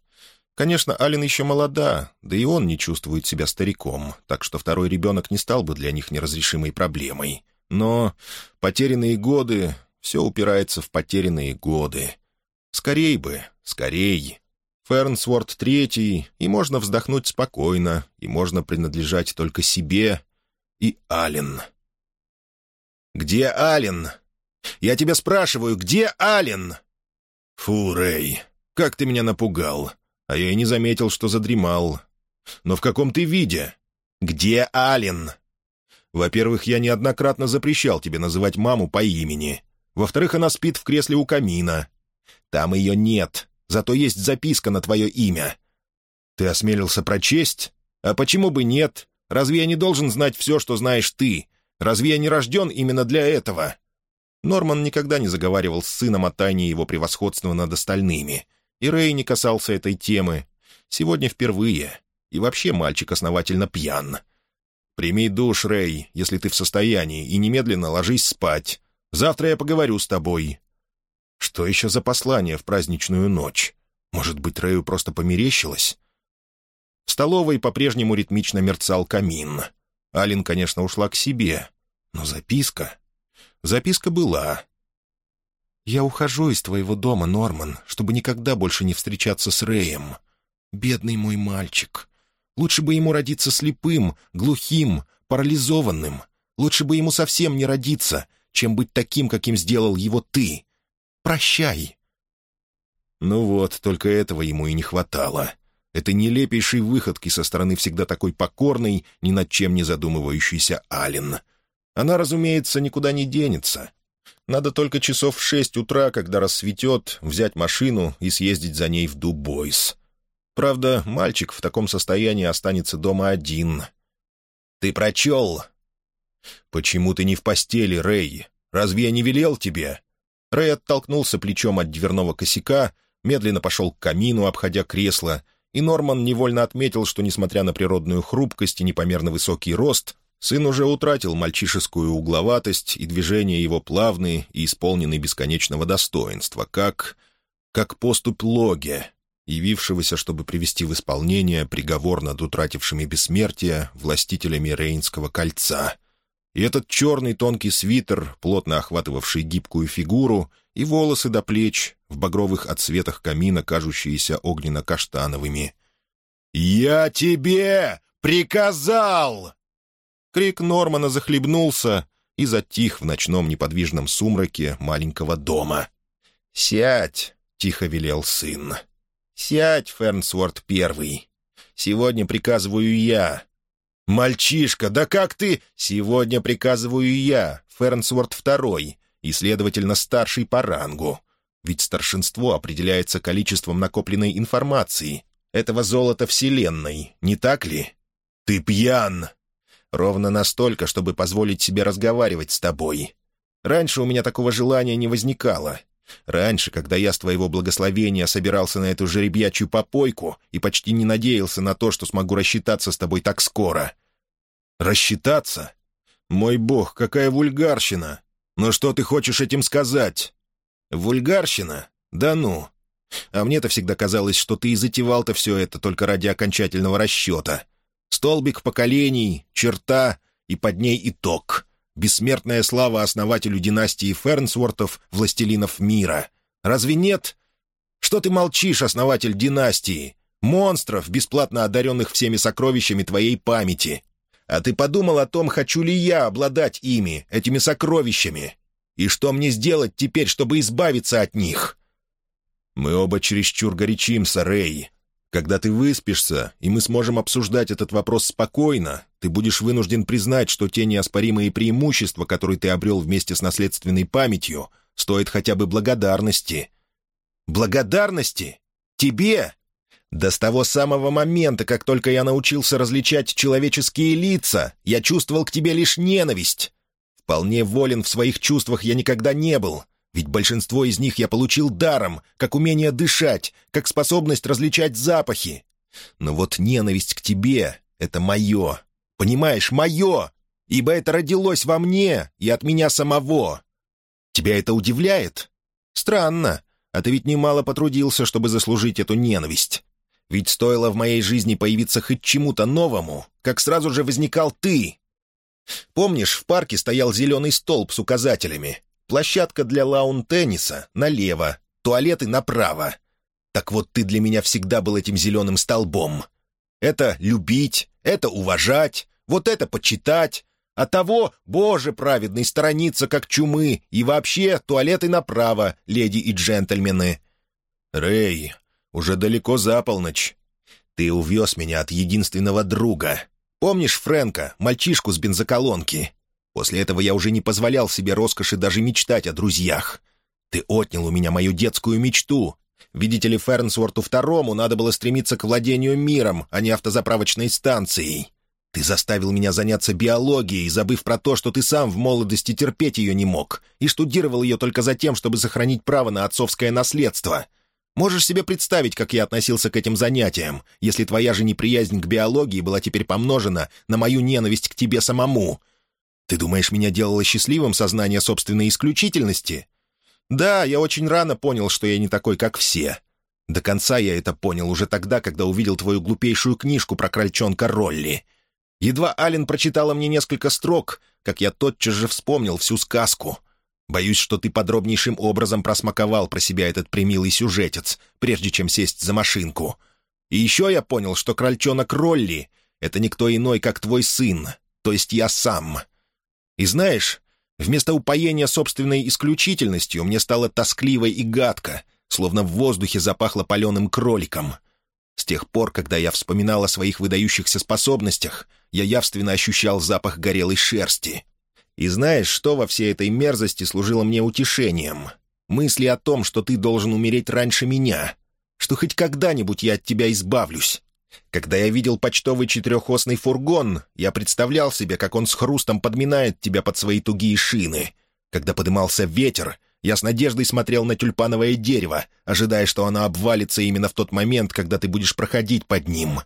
Speaker 1: Конечно, Ален еще молода, да и он не чувствует себя стариком, так что второй ребенок не стал бы для них неразрешимой проблемой. Но потерянные годы... Все упирается в потерянные годы. Скорей бы, скорей. Фернсворт третий, и можно вздохнуть спокойно, и можно принадлежать только себе и Ален. «Где Ален? Я тебя спрашиваю, где Ален?» «Фу, Рэй, как ты меня напугал а я и не заметил, что задремал. Но в каком ты виде? Где Ален? Во-первых, я неоднократно запрещал тебе называть маму по имени. Во-вторых, она спит в кресле у камина. Там ее нет, зато есть записка на твое имя. Ты осмелился прочесть? А почему бы нет? Разве я не должен знать все, что знаешь ты? Разве я не рожден именно для этого?» Норман никогда не заговаривал с сыном о тайне его превосходства над остальными, и Рэй не касался этой темы. Сегодня впервые. И вообще мальчик основательно пьян. «Прими душ, Рэй, если ты в состоянии, и немедленно ложись спать. Завтра я поговорю с тобой». Что еще за послание в праздничную ночь? Может быть, Рэю просто померещилось? В столовой по-прежнему ритмично мерцал камин. Алин, конечно, ушла к себе. Но записка... Записка была. «Я ухожу из твоего дома, Норман, чтобы никогда больше не встречаться с Рэем. Бедный мой мальчик. Лучше бы ему родиться слепым, глухим, парализованным. Лучше бы ему совсем не родиться, чем быть таким, каким сделал его ты. Прощай». Ну вот, только этого ему и не хватало. Это нелепейшей выходки со стороны всегда такой покорной, ни над чем не задумывающейся Ален. Она, разумеется, никуда не денется. Надо только часов в шесть утра, когда рассветет, взять машину и съездить за ней в Дубойс. Правда, мальчик в таком состоянии останется дома один. «Ты прочел?» «Почему ты не в постели, Рэй? Разве я не велел тебе?» Рэй оттолкнулся плечом от дверного косяка, медленно пошел к камину, обходя кресло, и Норман невольно отметил, что, несмотря на природную хрупкость и непомерно высокий рост, сын уже утратил мальчишескую угловатость, и движения его плавные и исполнены бесконечного достоинства, как... как поступь логи, явившегося, чтобы привести в исполнение приговор над утратившими бессмертие властителями Рейнского кольца. И этот черный тонкий свитер, плотно охватывавший гибкую фигуру, и волосы до плеч, в багровых отсветах камина, кажущиеся огненно-каштановыми. «Я тебе приказал!» Крик Нормана захлебнулся и затих в ночном неподвижном сумраке маленького дома. «Сядь!» — тихо велел сын. «Сядь, Фернсворт Первый. Сегодня приказываю я. «Мальчишка, да как ты...» «Сегодня приказываю я, Фернсворт Второй, и, следовательно, старший по рангу. Ведь старшинство определяется количеством накопленной информации. Этого золота Вселенной, не так ли? Ты пьян!» «Ровно настолько, чтобы позволить себе разговаривать с тобой. Раньше у меня такого желания не возникало. Раньше, когда я с твоего благословения собирался на эту жеребьячью попойку и почти не надеялся на то, что смогу рассчитаться с тобой так скоро. Рассчитаться? Мой бог, какая вульгарщина! Но что ты хочешь этим сказать? Вульгарщина? Да ну! А мне-то всегда казалось, что ты и затевал-то все это только ради окончательного расчета. Столбик поколений, черта и под ней итог — Бессмертная слава основателю династии Фернсвортов, властелинов мира. Разве нет? Что ты молчишь, основатель династии? Монстров, бесплатно одаренных всеми сокровищами твоей памяти. А ты подумал о том, хочу ли я обладать ими, этими сокровищами? И что мне сделать теперь, чтобы избавиться от них?» «Мы оба чересчур горячимся, Рэй. Когда ты выспишься, и мы сможем обсуждать этот вопрос спокойно, ты будешь вынужден признать, что те неоспоримые преимущества, которые ты обрел вместе с наследственной памятью, стоят хотя бы благодарности». «Благодарности? Тебе?» Да с того самого момента, как только я научился различать человеческие лица, я чувствовал к тебе лишь ненависть. Вполне волен в своих чувствах я никогда не был, ведь большинство из них я получил даром, как умение дышать, как способность различать запахи. Но вот ненависть к тебе — это мое. Понимаешь, мое! Ибо это родилось во мне и от меня самого. Тебя это удивляет? Странно. А ты ведь немало потрудился, чтобы заслужить эту ненависть. Ведь стоило в моей жизни появиться хоть чему-то новому, как сразу же возникал ты. Помнишь, в парке стоял зеленый столб с указателями? Площадка для лаун-тенниса налево, туалеты направо. Так вот ты для меня всегда был этим зеленым столбом. Это любить, это уважать, вот это почитать. А того, боже праведный, сторониться как чумы, и вообще туалеты направо, леди и джентльмены. Рэй, уже далеко за полночь. Ты увез меня от единственного друга. Помнишь Фрэнка, мальчишку с бензоколонки? После этого я уже не позволял себе роскоши даже мечтать о друзьях. Ты отнял у меня мою детскую мечту. Видите ли, Фернсворту Второму надо было стремиться к владению миром, а не автозаправочной станцией. Ты заставил меня заняться биологией, забыв про то, что ты сам в молодости терпеть ее не мог, и штудировал ее только за тем, чтобы сохранить право на отцовское наследство. Можешь себе представить, как я относился к этим занятиям, если твоя же неприязнь к биологии была теперь помножена на мою ненависть к тебе самому. Ты думаешь, меня делало счастливым сознание собственной исключительности? Да, я очень рано понял, что я не такой, как все. До конца я это понял уже тогда, когда увидел твою глупейшую книжку про крольчонка Ролли. Едва Ален прочитала мне несколько строк, как я тотчас же вспомнил всю сказку — Боюсь, что ты подробнейшим образом просмаковал про себя этот примилый сюжетец, прежде чем сесть за машинку. И еще я понял, что крольчонок Ролли — это никто иной, как твой сын, то есть я сам. И знаешь, вместо упоения собственной исключительностью мне стало тоскливо и гадко, словно в воздухе запахло паленым кроликом. С тех пор, когда я вспоминал о своих выдающихся способностях, я явственно ощущал запах горелой шерсти — и знаешь, что во всей этой мерзости служило мне утешением? Мысли о том, что ты должен умереть раньше меня, что хоть когда-нибудь я от тебя избавлюсь. Когда я видел почтовый четырехосный фургон, я представлял себе, как он с хрустом подминает тебя под свои тугие шины. Когда подымался ветер, я с надеждой смотрел на тюльпановое дерево, ожидая, что оно обвалится именно в тот момент, когда ты будешь проходить под ним.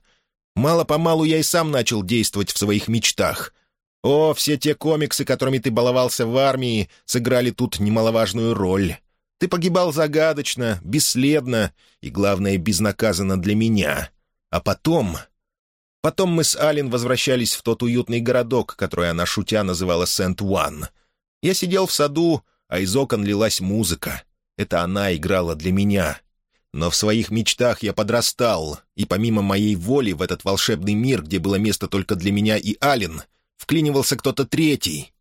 Speaker 1: Мало-помалу я и сам начал действовать в своих мечтах — о, все те комиксы, которыми ты баловался в армии, сыграли тут немаловажную роль. Ты погибал загадочно, бесследно и, главное, безнаказанно для меня. А потом... Потом мы с Ален возвращались в тот уютный городок, который она шутя называла Сент-Уан. Я сидел в саду, а из окон лилась музыка. Это она играла для меня. Но в своих мечтах я подрастал, и помимо моей воли в этот волшебный мир, где было место только для меня и Ален, вклинивался кто-то третий.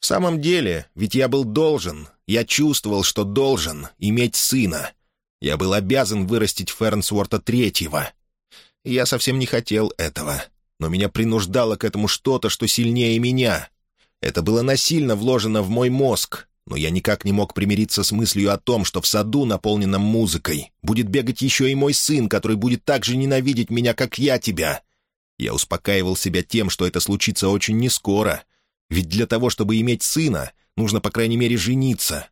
Speaker 1: В самом деле, ведь я был должен, я чувствовал, что должен иметь сына. Я был обязан вырастить Фернсворта третьего. Я совсем не хотел этого, но меня принуждало к этому что-то, что сильнее меня. Это было насильно вложено в мой мозг, но я никак не мог примириться с мыслью о том, что в саду, наполненном музыкой, будет бегать еще и мой сын, который будет так же ненавидеть меня, как я тебя. Я успокаивал себя тем, что это случится очень нескоро. Ведь для того, чтобы иметь сына, нужно, по крайней мере, жениться.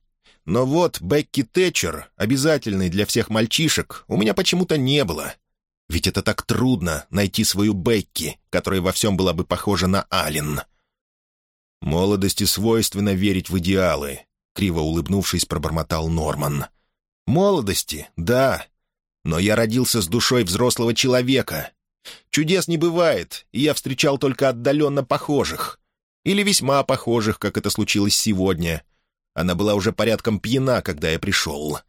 Speaker 1: Но вот Бекки Тэтчер, обязательный для всех мальчишек, у меня почему-то не было. Ведь это так трудно — найти свою Бекки, которая во всем была бы похожа на Аллен. «Молодости свойственно верить в идеалы», — криво улыбнувшись, пробормотал Норман. «Молодости, да. Но я родился с душой взрослого человека, Чудес не бывает, и я встречал только отдаленно похожих. Или весьма похожих, как это случилось сегодня. Она была уже порядком пьяна, когда я пришел.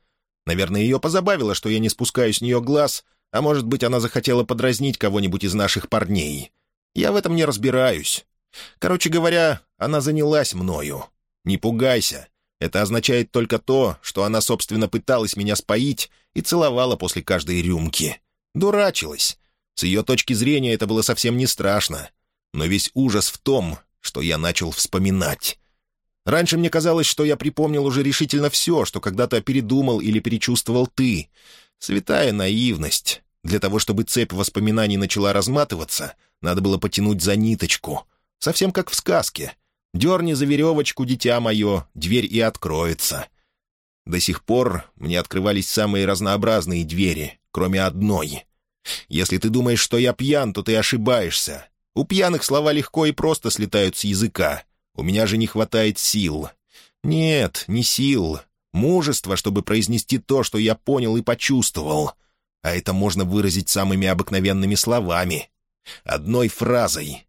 Speaker 1: Наверное, ее позабавило, что я не спускаю с нее глаз, а может быть, она захотела подразнить кого-нибудь из наших парней. Я в этом не разбираюсь. Короче говоря, она занялась мною. Не пугайся. Это означает только то, что она, собственно, пыталась меня споить и целовала после каждой рюмки. Дурачилась. С ее точки зрения это было совсем не страшно. Но весь ужас в том, что я начал вспоминать. Раньше мне казалось, что я припомнил уже решительно все, что когда-то передумал или перечувствовал ты. Святая наивность. Для того, чтобы цепь воспоминаний начала разматываться, надо было потянуть за ниточку. Совсем как в сказке. «Дерни за веревочку, дитя мое, дверь и откроется». До сих пор мне открывались самые разнообразные двери, кроме одной. Если ты думаешь, что я пьян, то ты ошибаешься. У пьяных слова легко и просто слетают с языка. У меня же не хватает сил. Нет, не сил. Мужество, чтобы произнести то, что я понял и почувствовал. А это можно выразить самыми обыкновенными словами. Одной фразой.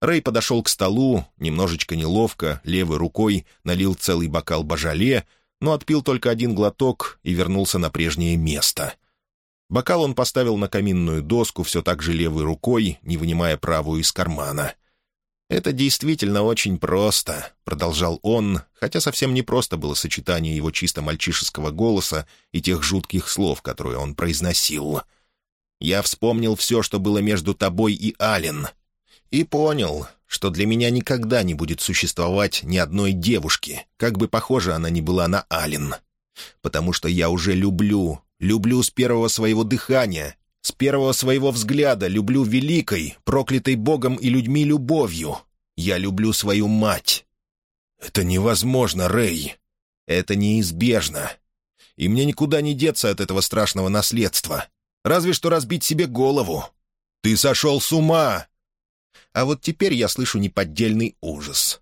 Speaker 1: Рэй подошел к столу, немножечко неловко, левой рукой налил целый бокал божале, но отпил только один глоток и вернулся на прежнее место. Бокал он поставил на каминную доску все так же левой рукой, не вынимая правую из кармана. «Это действительно очень просто», — продолжал он, хотя совсем не просто было сочетание его чисто мальчишеского голоса и тех жутких слов, которые он произносил. «Я вспомнил все, что было между тобой и Ален, и понял, что для меня никогда не будет существовать ни одной девушки, как бы похожа она ни была на Ален. Потому что я уже люблю, Люблю с первого своего дыхания, С первого своего взгляда люблю великой, проклятой Богом и людьми любовью. Я люблю свою мать. Это невозможно, Рэй. Это неизбежно. И мне никуда не деться от этого страшного наследства. Разве что разбить себе голову. Ты сошел с ума! А вот теперь я слышу неподдельный ужас.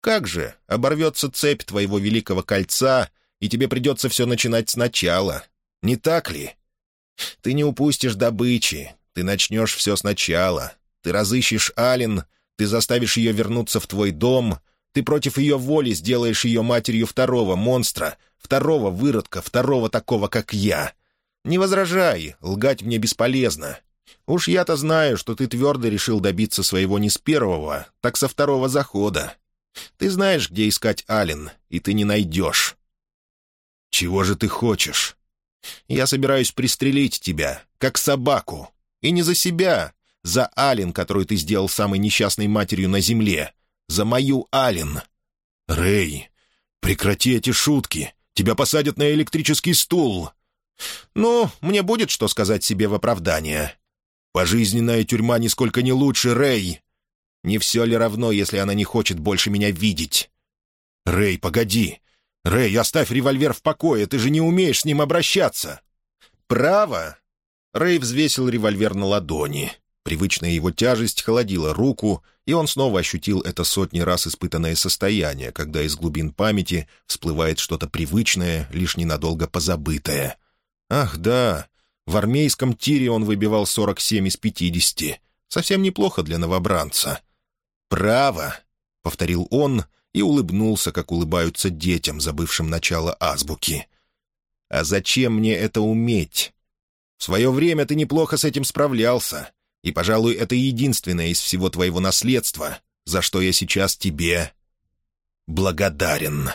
Speaker 1: Как же, оборвется цепь твоего великого кольца, и тебе придется все начинать сначала. Не так ли? Ты не упустишь добычи, ты начнешь все сначала. Ты разыщешь Ален, ты заставишь ее вернуться в твой дом, ты против ее воли сделаешь ее матерью второго монстра, второго выродка, второго такого, как я. Не возражай, лгать мне бесполезно. Уж я-то знаю, что ты твердо решил добиться своего не с первого, так со второго захода. Ты знаешь, где искать Ален, и ты не найдешь. Чего же ты хочешь? Я собираюсь пристрелить тебя, как собаку. И не за себя, за Ален, которую ты сделал самой несчастной матерью на земле. За мою Ален. Рэй, прекрати эти шутки. Тебя посадят на электрический стул. Ну, мне будет что сказать себе в оправдание. Пожизненная тюрьма нисколько не лучше, Рэй. Не все ли равно, если она не хочет больше меня видеть? Рэй, погоди. Рэй, оставь револьвер в покое, ты же не умеешь с ним обращаться. Право? Рэй взвесил револьвер на ладони. Привычная его тяжесть холодила руку, и он снова ощутил это сотни раз испытанное состояние, когда из глубин памяти всплывает что-то привычное, лишь ненадолго позабытое. Ах, да, в армейском тире он выбивал 47 из 50. Совсем неплохо для новобранца. «Право», — повторил он и улыбнулся, как улыбаются детям, забывшим начало азбуки. «А зачем мне это уметь? В свое время ты неплохо с этим справлялся. И, пожалуй, это единственное из всего твоего наследства, за что я сейчас тебе благодарен».